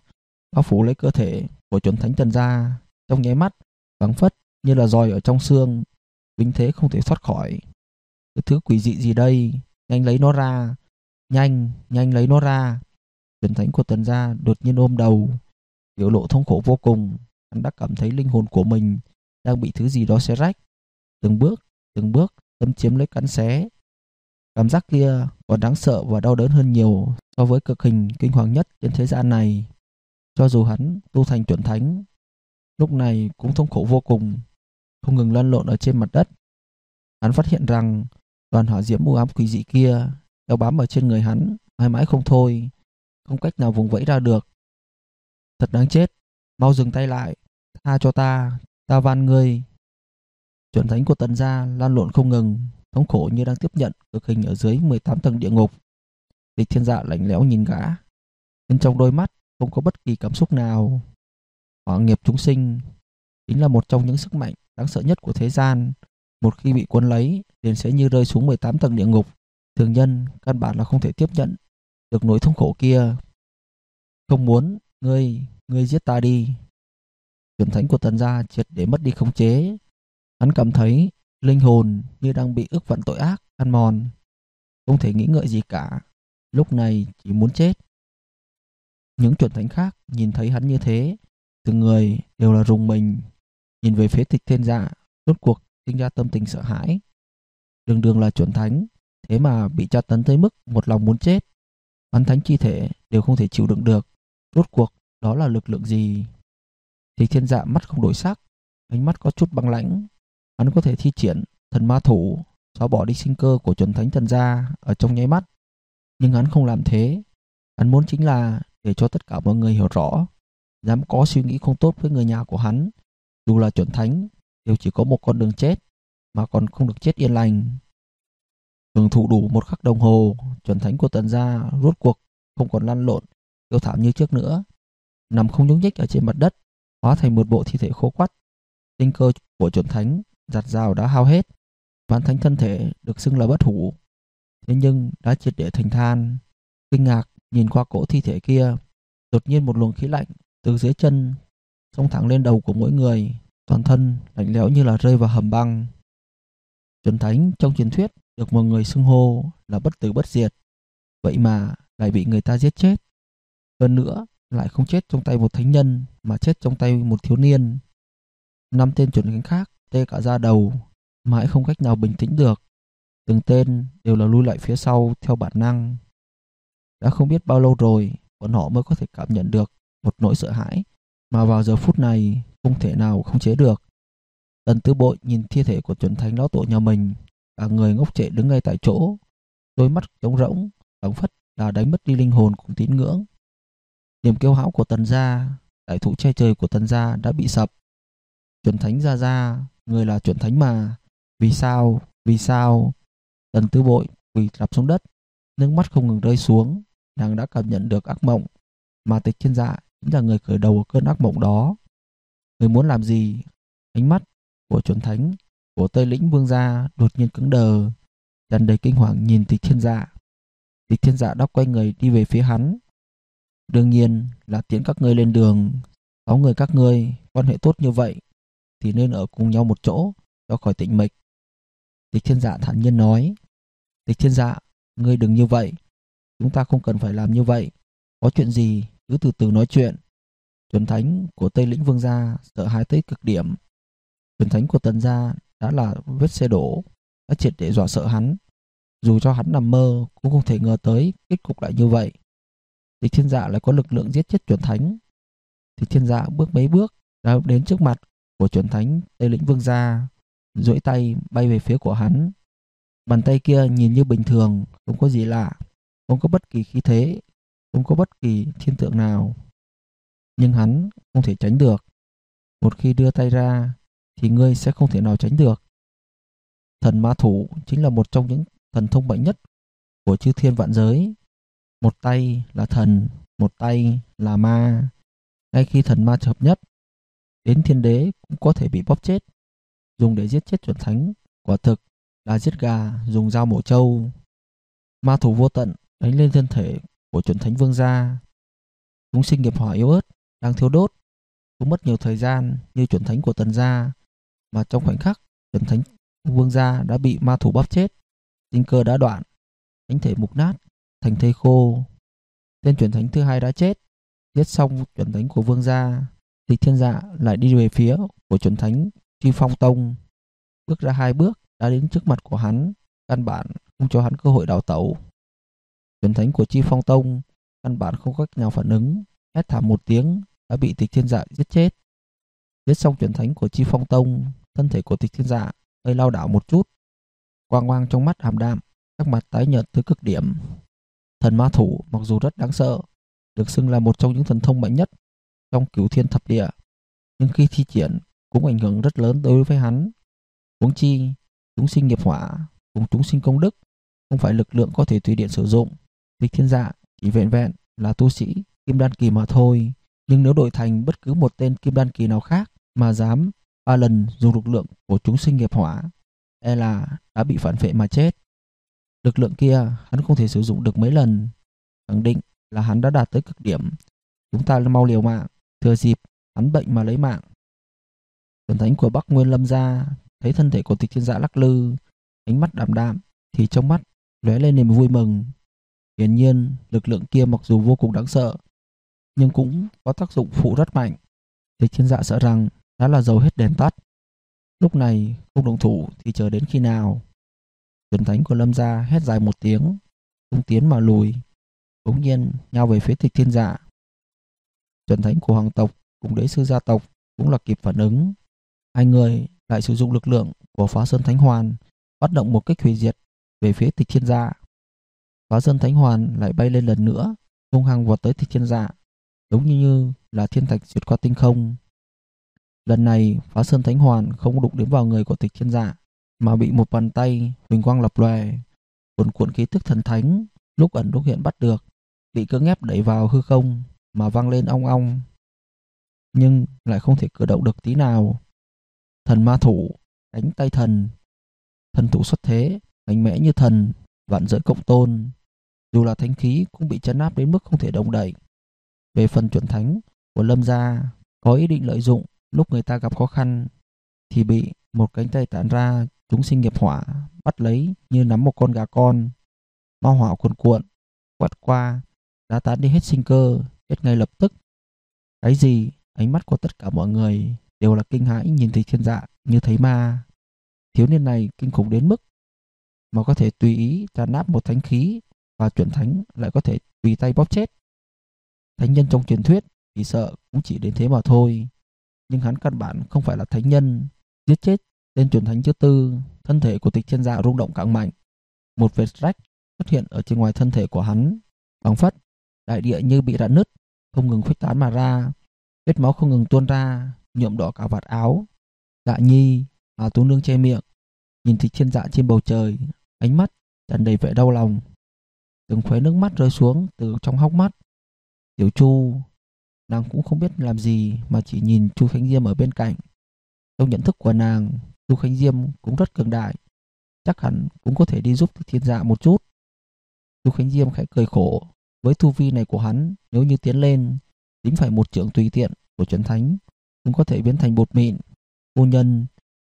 bao phủ lấy cơ thể của chuẩn thánh tần gia, trong nháy mắt, vắng phất như là roi ở trong xương, vinh thế không thể thoát khỏi. Cái thứ quỷ dị gì đây? Nhanh lấy nó ra, nhanh, nhanh lấy nó ra. Chuẩn thánh của tần gia đột nhiên ôm đầu, biểu lộ thống khổ vô cùng. Hắn đã cảm thấy linh hồn của mình đang bị thứ gì đó xé rách. Từng bước, từng bước, tâm chiếm lấy cắn xé. Cảm giác kia còn đáng sợ và đau đớn hơn nhiều so với cực hình kinh hoàng nhất trên thế gian này. Cho dù hắn tu thành chuẩn thánh, lúc này cũng thống khổ vô cùng, không ngừng lăn lộn ở trên mặt đất. Hắn phát hiện rằng đoàn hỏa diễm u ám quỷ dị kia đeo bám ở trên người hắn mãi mãi không thôi, không cách nào vùng vẫy ra được. Thật đáng chết, mau dừng tay lại, tha cho ta, ta van ngươi. Chuẩn thánh của tần gia lan lộn không ngừng, thống khổ như đang tiếp nhận cực hình ở dưới 18 tầng địa ngục. Địch thiên dạ lạnh lẽo nhìn gã, bên trong đôi mắt không có bất kỳ cảm xúc nào. Hỏa nghiệp chúng sinh chính là một trong những sức mạnh đáng sợ nhất của thế gian. Một khi bị cuốn lấy, liền sẽ như rơi xuống 18 tầng địa ngục. Thường nhân căn bản là không thể tiếp nhận được nỗi thống khổ kia. Không muốn, ngươi, ngươi giết ta đi. Chuẩn thánh của tần gia triệt để mất đi khống chế. Hắn cảm thấy linh hồn như đang bị ức vận tội ác, ăn mòn. Không thể nghĩ ngợi gì cả. Lúc này chỉ muốn chết. Những chuẩn thánh khác nhìn thấy hắn như thế, từng người đều là rùng mình. Nhìn về phía tịch thiên dạ, rốt cuộc sinh ra tâm tình sợ hãi. Đường đường là chuẩn thánh, thế mà bị tra tấn tới mức một lòng muốn chết. Bắn thánh chi thể đều không thể chịu đựng được. Rốt cuộc đó là lực lượng gì? Thì thiên dạ mắt không đổi sắc, ánh mắt có chút băng lãnh. hắn có thể thi triển thần ma thủ xóa bỏ đi sinh cơ của chuẩn thánh thần gia ở trong nháy mắt. Nhưng hắn không làm thế. Hắn muốn chính là để cho tất cả mọi người hiểu rõ dám có suy nghĩ không tốt với người nhà của hắn. Dù là chuẩn thánh đều chỉ có một con đường chết mà còn không được chết yên lành. Hưởng thụ đủ một khắc đồng hồ chuẩn thánh của tần gia rốt cuộc không còn lăn lộn kêu thảm như trước nữa. Nằm không nhúc nhích ở trên mặt đất hóa thành một bộ thi thể khô quắt. Tinh cơ của chuẩn thánh giặt rào đã hao hết, vạn thánh thân thể được xưng là bất hủ. Thế nhưng đã triệt để thành than, kinh ngạc nhìn qua cỗ thi thể kia, đột nhiên một luồng khí lạnh từ dưới chân xông thẳng lên đầu của mỗi người, toàn thân lạnh lẽo như là rơi vào hầm băng. Chuẩn thánh trong truyền thuyết được một người xưng hô là bất tử bất diệt, vậy mà lại bị người ta giết chết. Hơn nữa lại không chết trong tay một thánh nhân, mà chết trong tay một thiếu niên. Năm tên chuẩn cánh khác tê cả da đầu, mãi không cách nào bình tĩnh được. Từng tên đều là lui lại phía sau theo bản năng. Đã không biết bao lâu rồi, bọn họ mới có thể cảm nhận được một nỗi sợ hãi, mà vào giờ phút này không thể nào không chế được. Tần tứ bội nhìn thi thể của chuẩn thánh lão tổ nhà mình, cả người ngốc trệ đứng ngay tại chỗ, đôi mắt trống rỗng, phảng phất là đánh mất đi linh hồn cùng tín ngưỡng niềm kiêu hão của tần gia đại thụ che trời của tần gia đã bị sập. Chuẩn thánh gia gia người là chuẩn thánh mà. Vì sao vì sao? Tần Tư bội quỳ rạp xuống đất, nước mắt không ngừng rơi xuống, nàng đã cảm nhận được ác mộng. Mà tịch thiên dạ chính là người khởi đầu của cơn ác mộng đó. Người muốn làm gì? Ánh mắt của chuẩn thánh, của tây lĩnh vương gia đột nhiên cứng đờ, tràn đầy kinh hoàng nhìn tịch thiên dạ. Tịch thiên dạ đã quay người đi về phía hắn đương nhiên là tiễn các ngươi lên đường, sáu người các ngươi, quan hệ tốt như vậy, thì nên ở cùng nhau một chỗ cho khỏi tịnh mịch. Tịch thiên dạ thản nhiên nói tịch thiên dạ ngươi đừng như vậy. Chúng ta không cần phải làm như vậy. Có chuyện gì cứ từ từ nói chuyện. Chuẩn thánh của tây lĩnh vương gia sợ hãi tới cực điểm. Chuẩn thánh của tần gia đã là vết xe đổ, đã triệt để dọa sợ hắn. Dù cho hắn nằm mơ cũng không thể ngờ tới kết cục lại như vậy thì thiên dạ lại có lực lượng giết chết chuẩn thánh. Thì thiên dạ bước mấy bước, đã đến trước mặt của chuẩn thánh, tây lĩnh vương gia, duỗi tay bay về phía của hắn. Bàn tay kia nhìn như bình thường, không có gì lạ, không có bất kỳ khí thế, không có bất kỳ thiên tượng nào. Nhưng hắn không thể tránh được. Một khi đưa tay ra, thì ngươi sẽ không thể nào tránh được. Thần ma thủ chính là một trong những thần thông mạnh nhất của chư thiên vạn giới một tay là thần, một tay là ma. Ngay khi thần ma hợp nhất, đến thiên đế cũng có thể bị bóp chết. Dùng để giết chết chuẩn thánh, quả thực là giết gà, dùng dao mổ trâu. Ma thủ vô tận đánh lên thân thể của chuẩn thánh vương gia. Chúng sinh nghiệp hỏa yếu ớt, đang thiếu đốt. Cũng mất nhiều thời gian như chuẩn thánh của tần gia. Mà trong khoảnh khắc, chuẩn thánh vương gia đã bị ma thủ bóp chết. Sinh cơ đã đoạn, thánh thể mục nát thành thây khô. Tên chuẩn thánh thứ hai đã chết. Giết xong chuẩn thánh của vương gia dịch thiên dạ lại đi về phía của chuẩn thánh chi phong tông. Bước ra hai bước, đã đến trước mặt của hắn, căn bản không cho hắn cơ hội đào tẩu. Chuẩn thánh của chi phong tông căn bản không có cách nào phản ứng, hét thảm một tiếng, đã bị tịch thiên dạ giết chết. Giết xong chuẩn thánh của chi phong tông, thân thể của tịch thiên dạ hơi lao đảo một chút. Quang quang trong mắt hàm đạm các mặt tái nhợt tới cực điểm thần ma thủ mặc dù rất đáng sợ, được xưng là một trong những thần thông mạnh nhất trong cửu thiên thập địa, nhưng khi thi triển cũng ảnh hưởng rất lớn đối với hắn. Huống chi, chúng sinh nghiệp hỏa cùng chúng sinh công đức không phải lực lượng có thể tùy điện sử dụng. Địch thiên dạ chỉ vẹn vẹn là tu sĩ kim đan kỳ mà thôi, nhưng nếu đổi thành bất cứ một tên kim đan kỳ nào khác mà dám ba lần dùng lực lượng của chúng sinh nghiệp hỏa e là đã bị phản phệ mà chết lực lượng kia, hắn không thể sử dụng được mấy lần. Khẳng định là hắn đã đạt tới cực điểm. Chúng ta mau liều mạng. Thừa dịp hắn bệnh mà lấy mạng. Thần thánh của bắc nguyên lâm gia thấy thân thể của tịch thiên dạ lắc lư, ánh mắt đạm đạm, thì trong mắt lóe lên niềm vui mừng. Hiển nhiên, lực lượng kia mặc dù vô cùng đáng sợ, nhưng cũng có tác dụng phụ rất mạnh. Tịch thiên dạ sợ rằng, đã là dầu hết đèn tắt. Lúc này, không động thủ thì chờ đến khi nào? Thần thánh của lâm gia hét dài một tiếng không tiến mà lùi. Bỗng nhiên nhau về phía tịch thiên dạ. Chuẩn thánh của hoàng tộc cùng đế sư gia tộc cũng là kịp phản ứng. Hai người lại sử dụng lực lượng của phá sơn thánh hoàn phát động một kích hủy diệt về phía tịch thiên dạ. Phá sơn thánh hoàn lại bay lên lần nữa hung hăng vọt tới tịch thiên dạ giống như, như là thiên thạch xuyên qua tinh không. Lần này phá sơn thánh hoàn không đụng đến vào người của tịch thiên dạ mà bị một bàn tay huỳnh quang lập lòe, cuồn cuộn khí tức thần thánh lúc ẩn lúc hiện bắt được, bị cưỡng ép đẩy vào hư không mà vang lên ong ong. Nhưng lại không thể cử động được tí nào. Thần ma thủ, đánh tay thần. Thần thủ xuất thế, mạnh mẽ như thần, vạn giới cộng tôn. Dù là thánh khí cũng bị chấn áp đến mức không thể động đậy. Về phần chuẩn thánh của lâm gia, có ý định lợi dụng lúc người ta gặp khó khăn, thì bị một cánh tay tản ra chúng sinh nghiệp hỏa, bắt lấy như nắm một con gà con mau hỏa cuồn cuộn, quét qua đã tán đi hết sinh cơ, chết ngay lập tức. Cái gì, ánh mắt của tất cả mọi người đều là kinh hãi nhìn thấy thiên dạ như thấy ma. Thiếu niên này kinh khủng đến mức mà có thể tùy ý tràn nát một thánh khí và chuẩn thánh lại có thể tùy tay bóp chết. Thánh nhân trong truyền thuyết chỉ sợ cũng chỉ đến thế mà thôi, nhưng hắn căn bản không phải là thánh nhân, giết chết tên chuẩn thánh thứ tư, thân thể của tịch thiên dạ rung động càng mạnh. Một vệt rách xuất hiện ở trên ngoài thân thể của hắn bằng phất đại địa như bị rạn nứt, không ngừng khuếch tán mà ra. Vết máu không ngừng tuôn ra, nhuộm đỏ cả vạt áo. Dạ nhi hà tú nương che miệng, nhìn tịch thiên dạ trên bầu trời, ánh mắt tràn đầy vẻ đau lòng. Từng khóe nước mắt rơi xuống từ trong hốc mắt. Tiểu chu, nàng cũng không biết làm gì mà chỉ nhìn chu khánh diêm ở bên cạnh. Trong nhận thức của nàng lục khánh diêm cũng rất cường đại. Chắc hẳn cũng có thể đi giúp thiên dạ một chút. Lục khánh diêm khẽ cười khổ. Với thu vi này của hắn, nếu như tiến lên, tính phải một trưởng tùy tiện của trấn thánh, cũng có thể biến thành bột mịn. Phu nhân,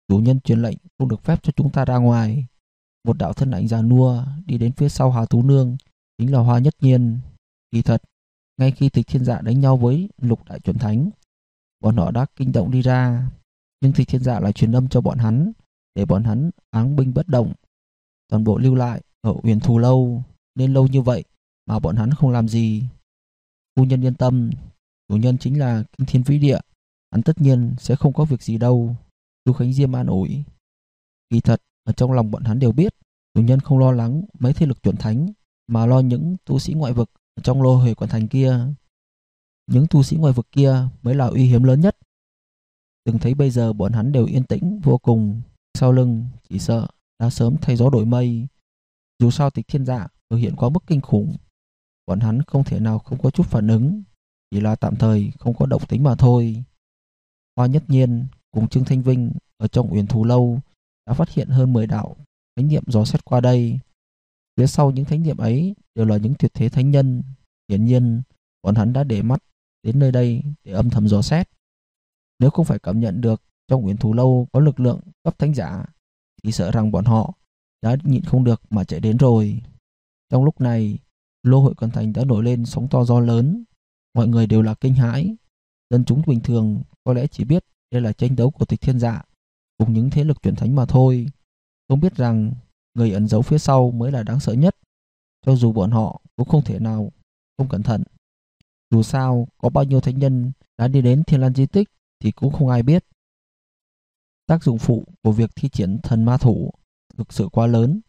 chủ nhân truyền lệnh không được phép cho chúng ta ra ngoài. Một đạo thân ảnh già nua đi đến phía sau hà tú nương, chính là hoa nhất nhiên. Kỳ thật, ngay khi tịch thiên dạ đánh nhau với lục đại chuẩn thánh, bọn họ đã kinh động đi ra nhưng thì thiên dạ lại truyền âm cho bọn hắn, để bọn hắn áng binh bất động. Toàn bộ lưu lại ở huyền thù lâu, nên lâu như vậy mà bọn hắn không làm gì. Phu nhân yên tâm, chủ nhân chính là kinh thiên vĩ địa, hắn tất nhiên sẽ không có việc gì đâu. Chu khánh diêm an ủi. Kỳ thật, ở trong lòng bọn hắn đều biết, chủ nhân không lo lắng mấy thế lực chuẩn thánh, mà lo những tu sĩ ngoại vực trong lô hề quản thành kia. Những tu sĩ ngoại vực kia mới là uy hiếm lớn nhất từng thấy bây giờ bọn hắn đều yên tĩnh, vô cùng. Sau lưng, chỉ sợ đã sớm thay gió đổi mây. Dù sao tịch thiên dạ biểu hiện quá mức kinh khủng. Bọn hắn không thể nào không có chút phản ứng. Chỉ là tạm thời không có động tính mà thôi. Hoa nhất nhiên cùng trương thanh vinh ở trong uyển thú lâu đã phát hiện hơn 10 đạo thánh niệm gió xét qua đây. Phía sau những thánh niệm ấy đều là những tuyệt thế thánh nhân. Hiển nhiên, bọn hắn đã để mắt đến nơi đây để âm thầm dò xét nếu không phải cảm nhận được trong nguyễn thú lâu có lực lượng cấp thánh giả, thì sợ rằng bọn họ đã nhịn không được mà chạy đến rồi. Trong lúc này, lô hội Cần thành đã nổi lên sóng to gió lớn. Mọi người đều là kinh hãi. Dân chúng bình thường có lẽ chỉ biết đây là tranh đấu của tịch thiên dạ cùng những thế lực chuyển thánh mà thôi. Không biết rằng người ẩn giấu phía sau mới là đáng sợ nhất. Cho dù bọn họ cũng không thể nào không cẩn thận. Dù sao, có bao nhiêu thánh nhân đã đi đến thiên lan di tích thì cũng không ai biết. Tác dụng phụ của việc thi triển thần ma thủ thực sự quá lớn.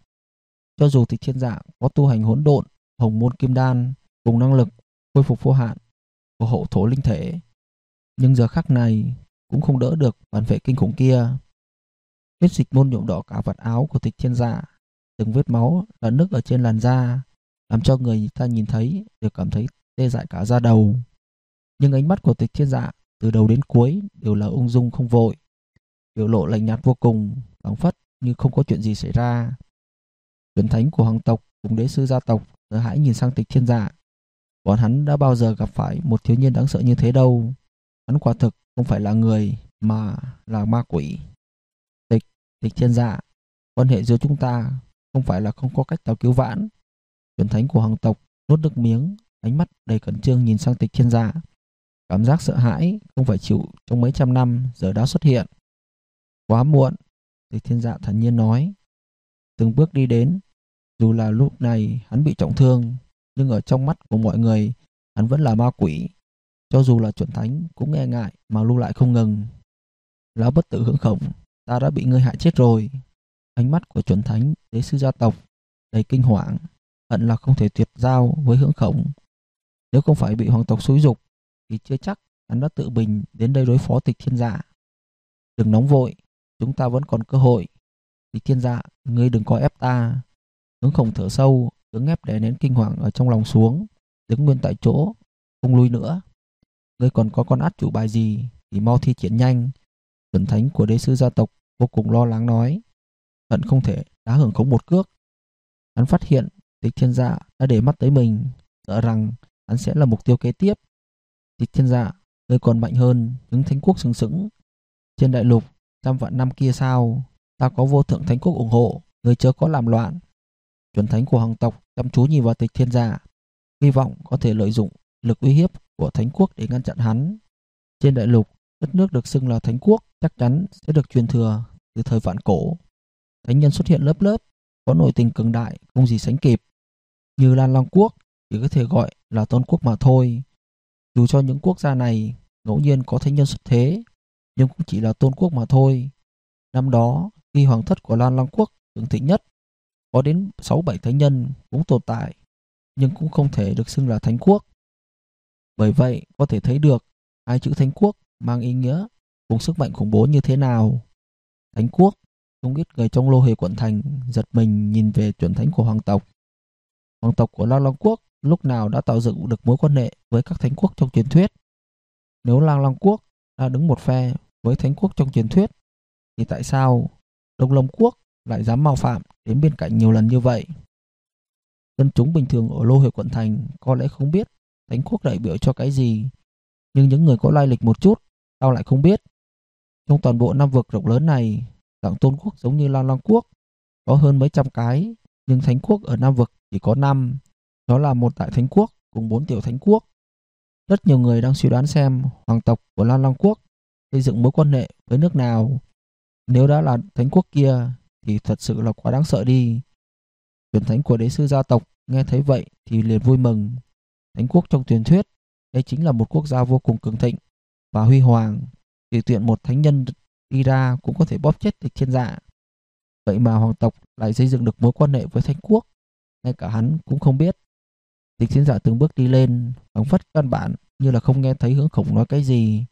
Cho dù tịch thiên dạ có tu hành hỗn độn, hồng môn kim đan cùng năng lực khôi phục vô hạn của hộ thổ linh thể, nhưng giờ khắc này cũng không đỡ được bản vệ kinh khủng kia. Huyết dịch môn nhuộm đỏ cả vật áo của tịch thiên dạ từng vết máu là nước ở trên làn da, làm cho người ta nhìn thấy đều cảm thấy tê dại cả da đầu. Nhưng ánh mắt của tịch thiên dạ từ đầu đến cuối đều là ung dung không vội, biểu lộ lạnh nhạt vô cùng đóng phất như không có chuyện gì xảy ra. Truyền thánh của hoàng tộc cùng đế sư gia tộc sợ hãi nhìn sang tịch thiên dạ. Bọn hắn đã bao giờ gặp phải một thiếu niên đáng sợ như thế đâu. Hắn quả thực không phải là người, mà là ma quỷ. Tịch tịch thiên dạ quan hệ giữa chúng ta không phải là không có cách nào cứu vãn. Truyền thánh của hoàng tộc nuốt nước miếng, ánh mắt đầy cẩn trương nhìn sang tịch thiên dạ cảm giác sợ hãi không phải chịu trong mấy trăm năm giờ đã xuất hiện quá muộn tịch thiên dạ thản nhiên nói từng bước đi đến dù là lúc này hắn bị trọng thương nhưng ở trong mắt của mọi người hắn vẫn là ma quỷ cho dù là chuẩn thánh cũng nghe ngại mà lưu lại không ngừng lão bất tử hưởng khổng ta đã bị ngươi hại chết rồi. Ánh mắt của chuẩn thánh đế sư gia tộc đầy kinh hoàng, hận là không thể tuyệt giao với hưởng khổng. Nếu không phải bị hoàng tộc xúi dục thì chưa chắc hắn đã tự mình đến đây đối phó tịch thiên dạ. Đừng nóng vội, chúng ta vẫn còn cơ hội. Tịch thiên dạ, ngươi đừng có ép ta. Hướng khổng thở sâu, tướng ép để nén kinh hoàng ở trong lòng xuống, đứng nguyên tại chỗ, không lui nữa. Ngươi còn có con át chủ bài gì thì mau thi triển nhanh. Chuẩn thánh của đế sư gia tộc vô cùng lo lắng nói. Hận không thể đá hưởng khống một cước. Hắn phát hiện tịch thiên dạ đã để mắt tới mình, sợ rằng hắn sẽ là mục tiêu kế tiếp. Tịch thiên dạ, ngươi còn mạnh hơn những thánh quốc sừng sững. Trên đại lục, trăm vạn năm kia sao, ta có vô thượng thánh quốc ủng hộ, ngươi chớ có làm loạn. Chuẩn thánh của hoàng tộc chăm chú nhìn vào tịch thiên dạ, hy vọng có thể lợi dụng lực uy hiếp của thánh quốc để ngăn chặn hắn. Trên đại lục, đất nước được xưng là thánh quốc chắc chắn sẽ được truyền thừa từ thời vạn cổ. Thánh nhân xuất hiện lớp lớp, có nội tình cường đại không gì sánh kịp. Như Lan Long quốc chỉ có thể gọi là tôn quốc mà thôi. Dù cho những quốc gia này ngẫu nhiên có thánh nhân xuất thế, nhưng cũng chỉ là tôn quốc mà thôi. Năm đó, khi hoàng thất của Lan Long quốc cường thịnh nhất, có đến 6-7 thánh nhân cũng tồn tại, nhưng cũng không thể được xưng là thánh quốc. Bởi vậy, có thể thấy được hai chữ thánh quốc mang ý nghĩa cùng sức mạnh khủng bố như thế nào. Thánh quốc, không ít người trong lô hề quận thành giật mình nhìn về chuẩn thánh của hoàng tộc. Hoàng tộc của Lan Long quốc lúc nào đã tạo dựng được mối quan hệ với các thánh quốc trong truyền thuyết. Nếu Lang Long quốc đã đứng một phe với thánh quốc trong truyền thuyết, thì tại sao Đông Long quốc lại dám mạo phạm đến bên cạnh nhiều lần như vậy? Dân chúng bình thường ở lô hề quận thành có lẽ không biết thánh quốc đại biểu cho cái gì, nhưng những người có lai lịch một chút, tao lại không biết. Trong toàn bộ năm vực rộng lớn này, dạng tôn quốc giống như Lang Long quốc, có hơn mấy trăm cái, nhưng thánh quốc ở Nam vực chỉ có năm. Đó là một đại thánh quốc cùng bốn tiểu thánh quốc. Rất nhiều người đang suy đoán xem hoàng tộc của Lan Long quốc xây dựng mối quan hệ với nước nào. Nếu đã là thánh quốc kia thì thật sự là quá đáng sợ đi. Truyền thánh của đế sư gia tộc nghe thấy vậy thì liền vui mừng. Thánh quốc trong truyền thuyết, đây chính là một quốc gia vô cùng cường thịnh và huy hoàng. Tùy tiện một thánh nhân đi ra cũng có thể bóp chết địch thiên dạ. Vậy mà hoàng tộc lại xây dựng được mối quan hệ với thánh quốc, ngay cả hắn cũng không biết. Dịch thiên giả từng bước đi lên, phóng phất căn bản như là không nghe thấy hướng khổng nói cái gì.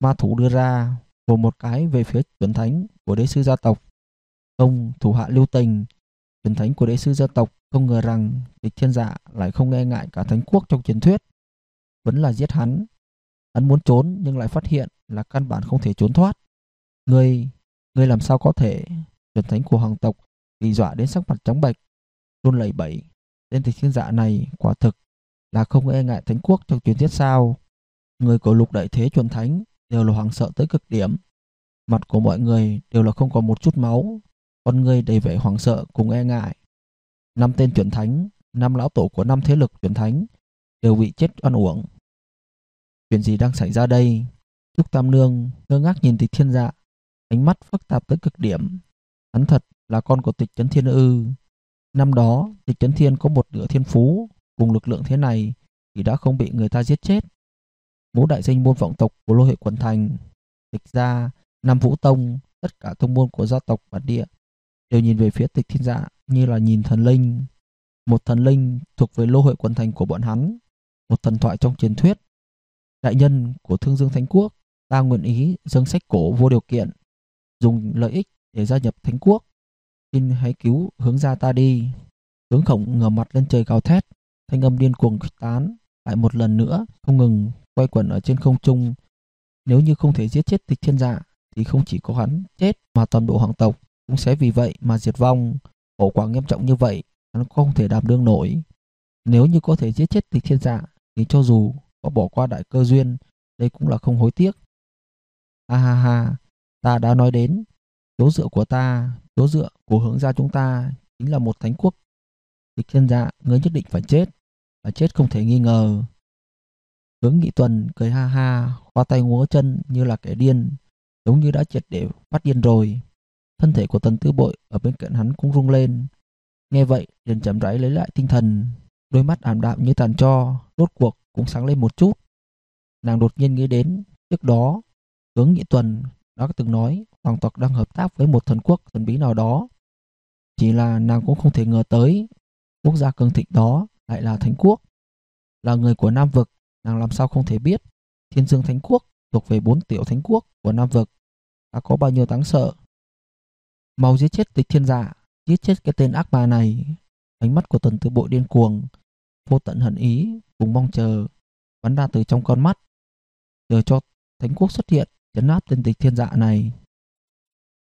Ma thủ đưa ra, vồ một cái về phía chuẩn thánh của đế sư gia tộc. Ông thủ hạ lưu tình, chuẩn thánh của đế sư gia tộc không ngờ rằng địch thiên dạ lại không nghe ngại cả thánh quốc trong truyền thuyết. Vẫn là giết hắn. Hắn muốn trốn nhưng lại phát hiện là căn bản không thể trốn thoát. Ngươi, ngươi làm sao có thể? Chuẩn thánh của hoàng tộc bị dọa đến sắc mặt trắng bệch, run lẩy bẩy. Tên thịt thiên dạ này quả thực là không e ngại thánh quốc trong truyền thuyết sao? Người của lục đại thế chuẩn thánh đều là hoảng sợ tới cực điểm. Mặt của mọi người đều là không còn một chút máu, con người đầy vẻ hoảng sợ cùng e ngại. Năm tên chuẩn thánh, năm lão tổ của năm thế lực chuẩn thánh đều bị chết oan uổng. Chuyện gì đang xảy ra đây? Trúc Tam Nương ngơ ngác nhìn tịch thiên dạ, ánh mắt phức tạp tới cực điểm. Hắn thật là con của tịch chấn thiên ư. Năm đó, địch chấn thiên có một nửa thiên phú, cùng lực lượng thế này thì đã không bị người ta giết chết. Ngũ đại danh môn vọng tộc của lô hệ quần thành, địch gia, Nam Vũ Tông, tất cả tông môn của gia tộc bản địa đều nhìn về phía tịch thiên dạ như là nhìn thần linh. Một thần linh thuộc về lô hệ quần thành của bọn hắn, một thần thoại trong truyền thuyết. Đại nhân của Thương Dương Thánh Quốc ta nguyện ý dâng sách cổ vô điều kiện, dùng lợi ích để gia nhập Thánh Quốc. Xin hãy cứu hướng ra ta đi. Hướng khổng ngửa mặt lên trời gào thét, thanh âm điên cuồng khuếch tán, lại một lần nữa không ngừng quay quẩn ở trên không trung. Nếu như không thể giết chết tịch thiên dạ, thì không chỉ có hắn chết mà toàn bộ hoàng tộc cũng sẽ vì vậy mà diệt vong. Hậu quả nghiêm trọng như vậy, hắn không thể đảm đương nổi. Nếu như có thể giết chết tịch thiên dạ, thì cho dù có bỏ qua đại cơ duyên, đây cũng là không hối tiếc. Ha ha ha, ta đã nói đến, chỗ dựa của ta, chỗ dựa của hướng gia chúng ta chính là một thánh quốc. Địch thiên dạ, ngươi nhất định phải chết, và chết không thể nghi ngờ. Hướng nghị tuần cười ha ha, khoa tay ngúa chân như là kẻ điên, giống như đã triệt để phát điên rồi. Thân thể của tần tư bội ở bên cạnh hắn cũng rung lên. Nghe vậy, liền chậm rãi lấy lại tinh thần, đôi mắt ảm đạm như tàn cho, rốt cuộc cũng sáng lên một chút. Nàng đột nhiên nghĩ đến, trước đó, hướng nghị tuần đã từng nói hoàng tộc đang hợp tác với một thần quốc thần bí nào đó. Chỉ là nàng cũng không thể ngờ tới quốc gia cường thịnh đó lại là thánh quốc. Là người của Nam Vực, nàng làm sao không thể biết Thiên Dương Thánh Quốc thuộc về bốn tiểu thánh quốc của Nam Vực đã có bao nhiêu đáng sợ. Mau giết chết tịch thiên giả giết chết cái tên ác ma này. Ánh mắt của tần tư bộ điên cuồng, vô tận hận ý, cùng mong chờ, bắn ra từ trong con mắt. Chờ cho thánh quốc xuất hiện, chấn áp tên tịch thiên dạ này.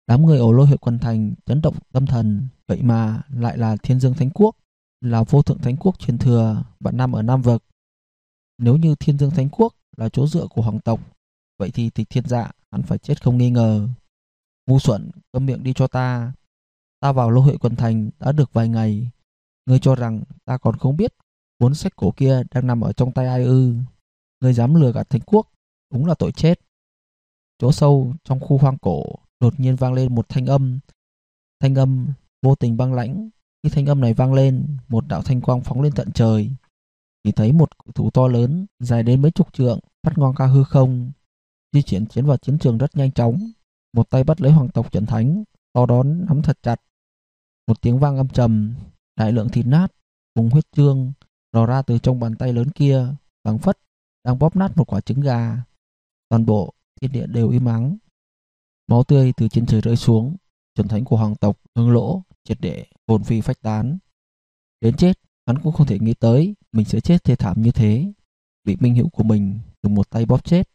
Đám người ở lôi huyện quần thành chấn động tâm thần, vậy mà lại là thiên dương thánh quốc, là vô thượng thánh quốc truyền thừa, bạn năm ở Nam Vực. Nếu như thiên dương thánh quốc là chỗ dựa của hoàng tộc, vậy thì tịch thiên dạ hắn phải chết không nghi ngờ. Ngu xuẩn, câm miệng đi cho ta. Ta vào lô hội quần thành đã được vài ngày. Ngươi cho rằng ta còn không biết cuốn sách cổ kia đang nằm ở trong tay ai ư. Ngươi dám lừa gạt thánh quốc, đúng là tội chết. Chỗ sâu trong khu hoang cổ đột nhiên vang lên một thanh âm. Thanh âm vô tình băng lãnh. Khi thanh âm này vang lên, một đạo thanh quang phóng lên tận trời. Chỉ thấy một thủ to lớn, dài đến mấy chục trượng, phát ngon ca hư không. Di chuyển chiến vào chiến trường rất nhanh chóng, một tay bắt lấy hoàng tộc trận thánh, to đón nắm thật chặt. Một tiếng vang âm trầm, đại lượng thịt nát, cùng huyết trương, rò ra từ trong bàn tay lớn kia, bằng phất, đang bóp nát một quả trứng gà. Toàn bộ thiên địa đều im ắng. Máu tươi từ trên trời rơi xuống, trận thánh của hoàng tộc hương lỗ, triệt để, hồn phi phách tán. Đến chết, hắn cũng không thể nghĩ tới mình sẽ chết thê thảm như thế. Bị minh hữu của mình dùng một tay bóp chết.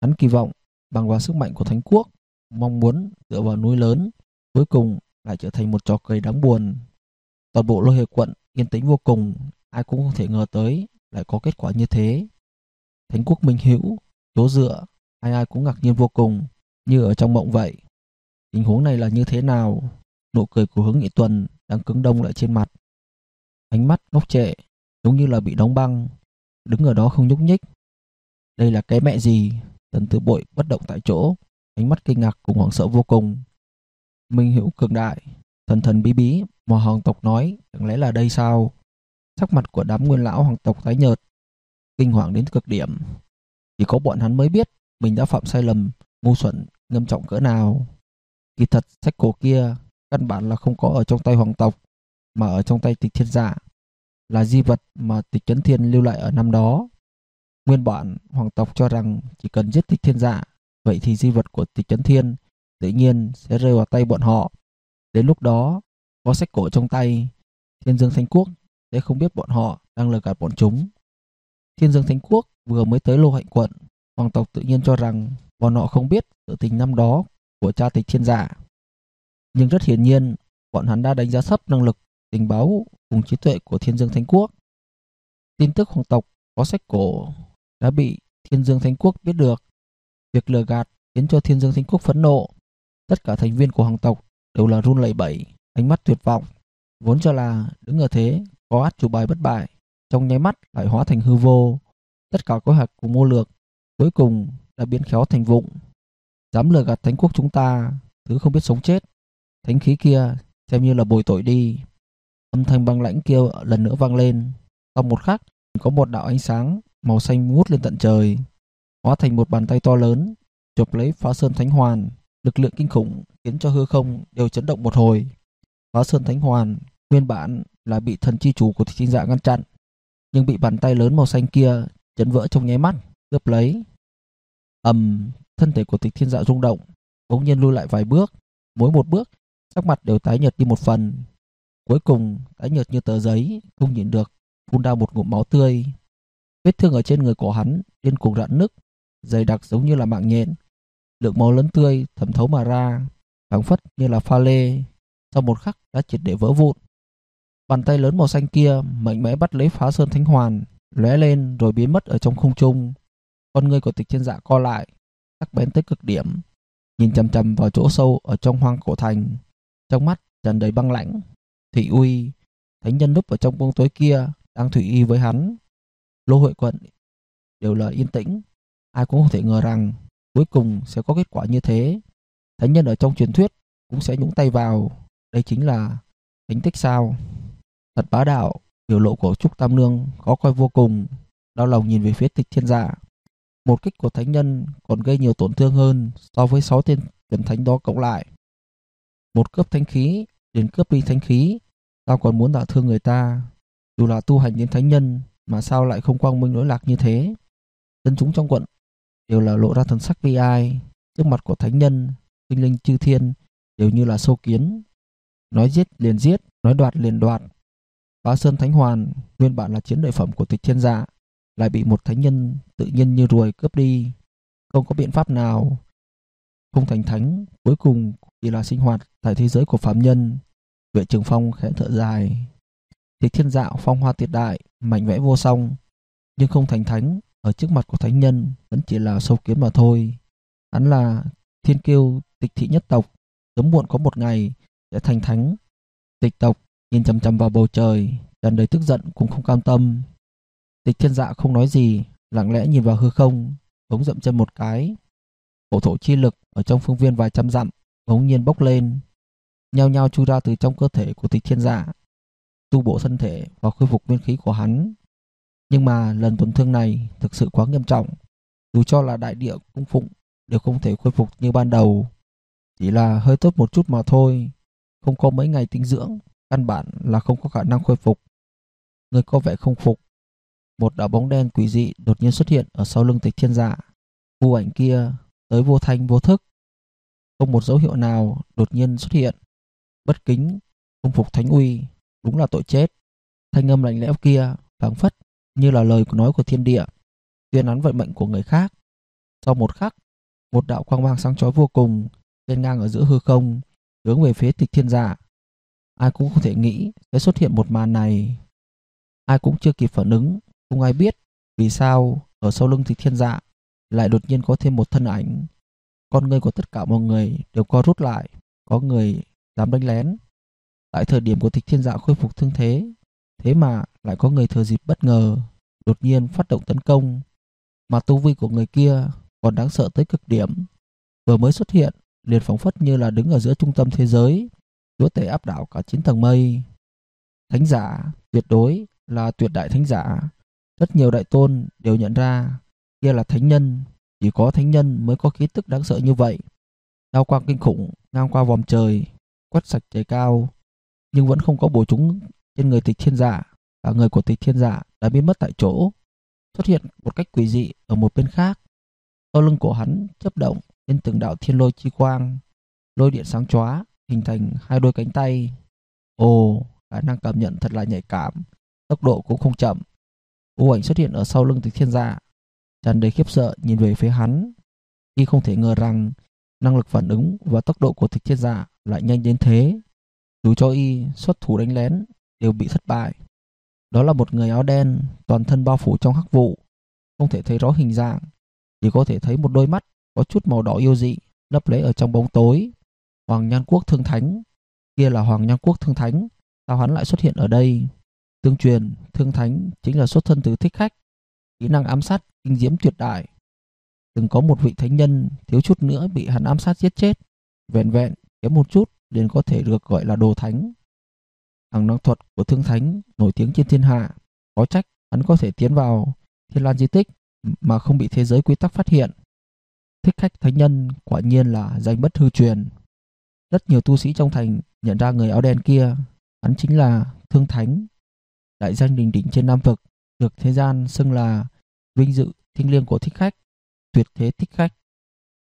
Hắn kỳ vọng bằng vào sức mạnh của thánh quốc mong muốn dựa vào núi lớn, cuối cùng lại trở thành một trò cười đáng buồn. Toàn bộ lôi hệ quận yên tĩnh vô cùng, ai cũng không thể ngờ tới lại có kết quả như thế. Thánh quốc minh hữu, chỗ dựa, ai ai cũng ngạc nhiên vô cùng, như ở trong mộng vậy. Tình huống này là như thế nào? Nụ cười của hướng nghị tuần đang cứng đông lại trên mặt. Ánh mắt ngốc trệ, giống như là bị đóng băng, đứng ở đó không nhúc nhích. Đây là cái mẹ gì? Tần tư bội bất động tại chỗ, ánh mắt kinh ngạc cùng hoảng sợ vô cùng. Minh hữu cường đại, thần thần bí bí, mà hoàng tộc nói, chẳng lẽ là đây sao? Sắc mặt của đám nguyên lão hoàng tộc tái nhợt, kinh hoàng đến cực điểm. Chỉ có bọn hắn mới biết mình đã phạm sai lầm, ngu xuẩn, nghiêm trọng cỡ nào. Kỳ thật, sách cổ kia căn bản là không có ở trong tay hoàng tộc, mà ở trong tay tịch thiên giả, là di vật mà tịch chấn thiên lưu lại ở năm đó. Nguyên bản, hoàng tộc cho rằng chỉ cần giết tịch thiên giả vậy thì di vật của tịch chấn thiên tự nhiên sẽ rơi vào tay bọn họ. Đến lúc đó, có sách cổ trong tay, Thiên Dương Thánh Quốc sẽ không biết bọn họ đang lừa gạt bọn chúng. Thiên Dương Thánh Quốc vừa mới tới Lô Hạnh Quận, hoàng tộc tự nhiên cho rằng bọn họ không biết sự tình năm đó của cha tịch thiên giả. Nhưng rất hiển nhiên, bọn hắn đã đánh giá thấp năng lực, tình báo cùng trí tuệ của Thiên Dương Thánh Quốc. Tin tức hoàng tộc có sách cổ đã bị Thiên Dương Thánh Quốc biết được Việc lừa gạt khiến cho Thiên Dương Thánh Quốc phẫn nộ. Tất cả thành viên của hoàng tộc đều là run lẩy bẩy, ánh mắt tuyệt vọng. Vốn cho là đứng ở thế có át chủ bài bất bại, trong nháy mắt lại hóa thành hư vô. Tất cả kế hoạch của mô lược cuối cùng đã biến khéo thành vụng. Dám lừa gạt thánh quốc chúng ta, thứ không biết sống chết. Thánh khí kia xem như là bồi tội đi. Âm thanh băng lãnh kia lần nữa vang lên. Sau một khắc, có một đạo ánh sáng màu xanh ngút lên tận trời hóa thành một bàn tay to lớn, chụp lấy phá sơn thánh hoàn, lực lượng kinh khủng khiến cho hư không đều chấn động một hồi. Phá sơn thánh hoàn nguyên bản là bị thần chi chủ của thiên dạ ngăn chặn, nhưng bị bàn tay lớn màu xanh kia chấn vỡ trong nháy mắt, cướp lấy. ầm, thân thể của tịch thiên dạ rung động, bỗng nhiên lui lại vài bước, mỗi một bước sắc mặt đều tái nhợt đi một phần. Cuối cùng tái nhợt như tờ giấy, không nhịn được, phun ra một ngụm máu tươi. Vết thương ở trên người của hắn điên cuồng rạn nứt, dày đặc giống như là mạng nhện. Lượng máu lớn tươi thẩm thấu mà ra, phảng phất như là pha lê, sau một khắc đã triệt để vỡ vụn. Bàn tay lớn màu xanh kia mạnh mẽ bắt lấy phá sơn thánh hoàn, lóe lên rồi biến mất ở trong không trung. Con người của tịch thiên dạ co lại, sắc bén tới cực điểm, nhìn chằm chằm vào chỗ sâu ở trong hoang cổ thành. Trong mắt tràn đầy băng lãnh, thị uy, thánh nhân núp ở trong bóng tối kia đang thủy y với hắn. Lô hội quận đều là yên tĩnh, Ai cũng không thể ngờ rằng cuối cùng sẽ có kết quả như thế. Thánh nhân ở trong truyền thuyết cũng sẽ nhúng tay vào. Đây chính là thánh tích sao. Thật bá đạo, biểu lộ của Trúc Tam Nương khó coi vô cùng. Đau lòng nhìn về phía tịch thiên dạ. Một kích của thánh nhân còn gây nhiều tổn thương hơn so với sáu tên thần thánh đó cộng lại. Một cướp thánh khí, liền cướp đi thánh khí, tao còn muốn đả thương người ta. Dù là tu hành đến thánh nhân mà sao lại không quang minh lỗi lạc như thế. Dân chúng trong quận đều là lộ ra thần sắc vi ai, trước mặt của thánh nhân, sinh linh chư thiên đều như là sâu kiến. Nói giết liền giết, nói đoạt liền đoạt. Bá Sơn Thánh Hoàn nguyên bản là chiến lợi phẩm của tịch thiên dạ, lại bị một thánh nhân tự nhiên như ruồi cướp đi. Không có biện pháp nào. Không thành thánh, cuối cùng chỉ là sinh hoạt tại thế giới của phạm nhân. Vệ Trường Phong khẽ thở dài. Tịch thiên dạo phong hoa tuyệt đại, mạnh mẽ vô song, nhưng không thành thánh, ở trước mặt của thánh nhân vẫn chỉ là sâu kiến mà thôi. Hắn là thiên kiêu tịch thị nhất tộc, sớm muộn có một ngày sẽ thành thánh. Tịch tộc nhìn chằm chằm vào bầu trời, tràn đầy tức giận cũng không cam tâm. Tịch thiên dạ không nói gì, lặng lẽ nhìn vào hư không, bỗng dậm chân một cái. Cổ thổ chi lực ở trong phương viên vài trăm dặm, bỗng nhiên bốc lên, nhao nhao chui ra từ trong cơ thể của tịch thiên dạ, tu bổ thân thể và khôi phục nguyên khí của hắn. Nhưng mà lần tổn thương này thực sự quá nghiêm trọng, dù cho là đại địa cung phụng đều không thể khôi phục như ban đầu. Chỉ là hơi tốt một chút mà thôi, không có mấy ngày tinh dưỡng, căn bản là không có khả năng khôi phục. Người có vẻ không phục. Một đạo bóng đen quỷ dị đột nhiên xuất hiện ở sau lưng tịch thiên dạ. vô ảnh kia tới vô thanh vô thức. Không một dấu hiệu nào đột nhiên xuất hiện. Bất kính, không phục thánh uy, đúng là tội chết. Thanh âm lạnh lẽo kia phảng phất như là lời nói của thiên địa, tuyên án vận mệnh của người khác. Sau một khắc, một đạo quang mang sáng chói vô cùng trên ngang ở giữa hư không, hướng về phía tịch thiên giả. Ai cũng không thể nghĩ sẽ xuất hiện một màn này. Ai cũng chưa kịp phản ứng, không ai biết vì sao ở sau lưng thì thiên dạ lại đột nhiên có thêm một thân ảnh. Con người của tất cả mọi người đều co rút lại, có người dám đánh lén. Tại thời điểm của tịch thiên dạ khôi phục thương thế, thế mà lại có người thừa dịp bất ngờ, đột nhiên phát động tấn công. Mà tu vi của người kia còn đáng sợ tới cực điểm. Vừa mới xuất hiện, liền phóng phất như là đứng ở giữa trung tâm thế giới, chúa tể áp đảo cả chín tầng mây. Thánh giả, tuyệt đối là tuyệt đại thánh giả. Rất nhiều đại tôn đều nhận ra kia là thánh nhân, chỉ có thánh nhân mới có khí tức đáng sợ như vậy. Đao quang kinh khủng ngang qua vòng trời, quét sạch trời cao, nhưng vẫn không có bổ chúng trên người tịch thiên dạ, giả. Cả người của tịch thiên giả đã biến mất tại chỗ, xuất hiện một cách quỷ dị ở một bên khác. Sau lưng của hắn chấp động lên từng đạo thiên lôi chi quang, lôi điện sáng chóa hình thành hai đôi cánh tay. Ồ, khả năng cảm nhận thật là nhạy cảm, tốc độ cũng không chậm. U ảnh xuất hiện ở sau lưng tịch thiên dạ, tràn đầy khiếp sợ nhìn về phía hắn. Y không thể ngờ rằng năng lực phản ứng và tốc độ của tịch thiên dạ lại nhanh đến thế. Dù cho Y xuất thủ đánh lén đều bị thất bại. Đó là một người áo đen, toàn thân bao phủ trong hắc vụ, không thể thấy rõ hình dạng, chỉ có thể thấy một đôi mắt có chút màu đỏ yêu dị lấp lấy ở trong bóng tối. Hoàng Nhan Quốc Thương Thánh, kia là Hoàng Nhan Quốc Thương Thánh, sao hắn lại xuất hiện ở đây? Tương truyền, Thương Thánh chính là xuất thân từ thích khách, kỹ năng ám sát kinh diễm tuyệt đại. Từng có một vị thánh nhân thiếu chút nữa bị hắn ám sát giết chết, vẹn vẹn kém một chút liền có thể được gọi là đồ thánh. Hàng năng thuật của Thương Thánh nổi tiếng trên thiên hạ, có trách hắn có thể tiến vào Thiên Lan di tích mà không bị thế giới quy tắc phát hiện. Thích khách thánh nhân quả nhiên là danh bất hư truyền. Rất nhiều tu sĩ trong thành nhận ra người áo đen kia, hắn chính là Thương Thánh, đại danh đình đỉnh trên Nam vực, được thế gian xưng là vinh dự thiêng liêng của thích khách, tuyệt thế thích khách.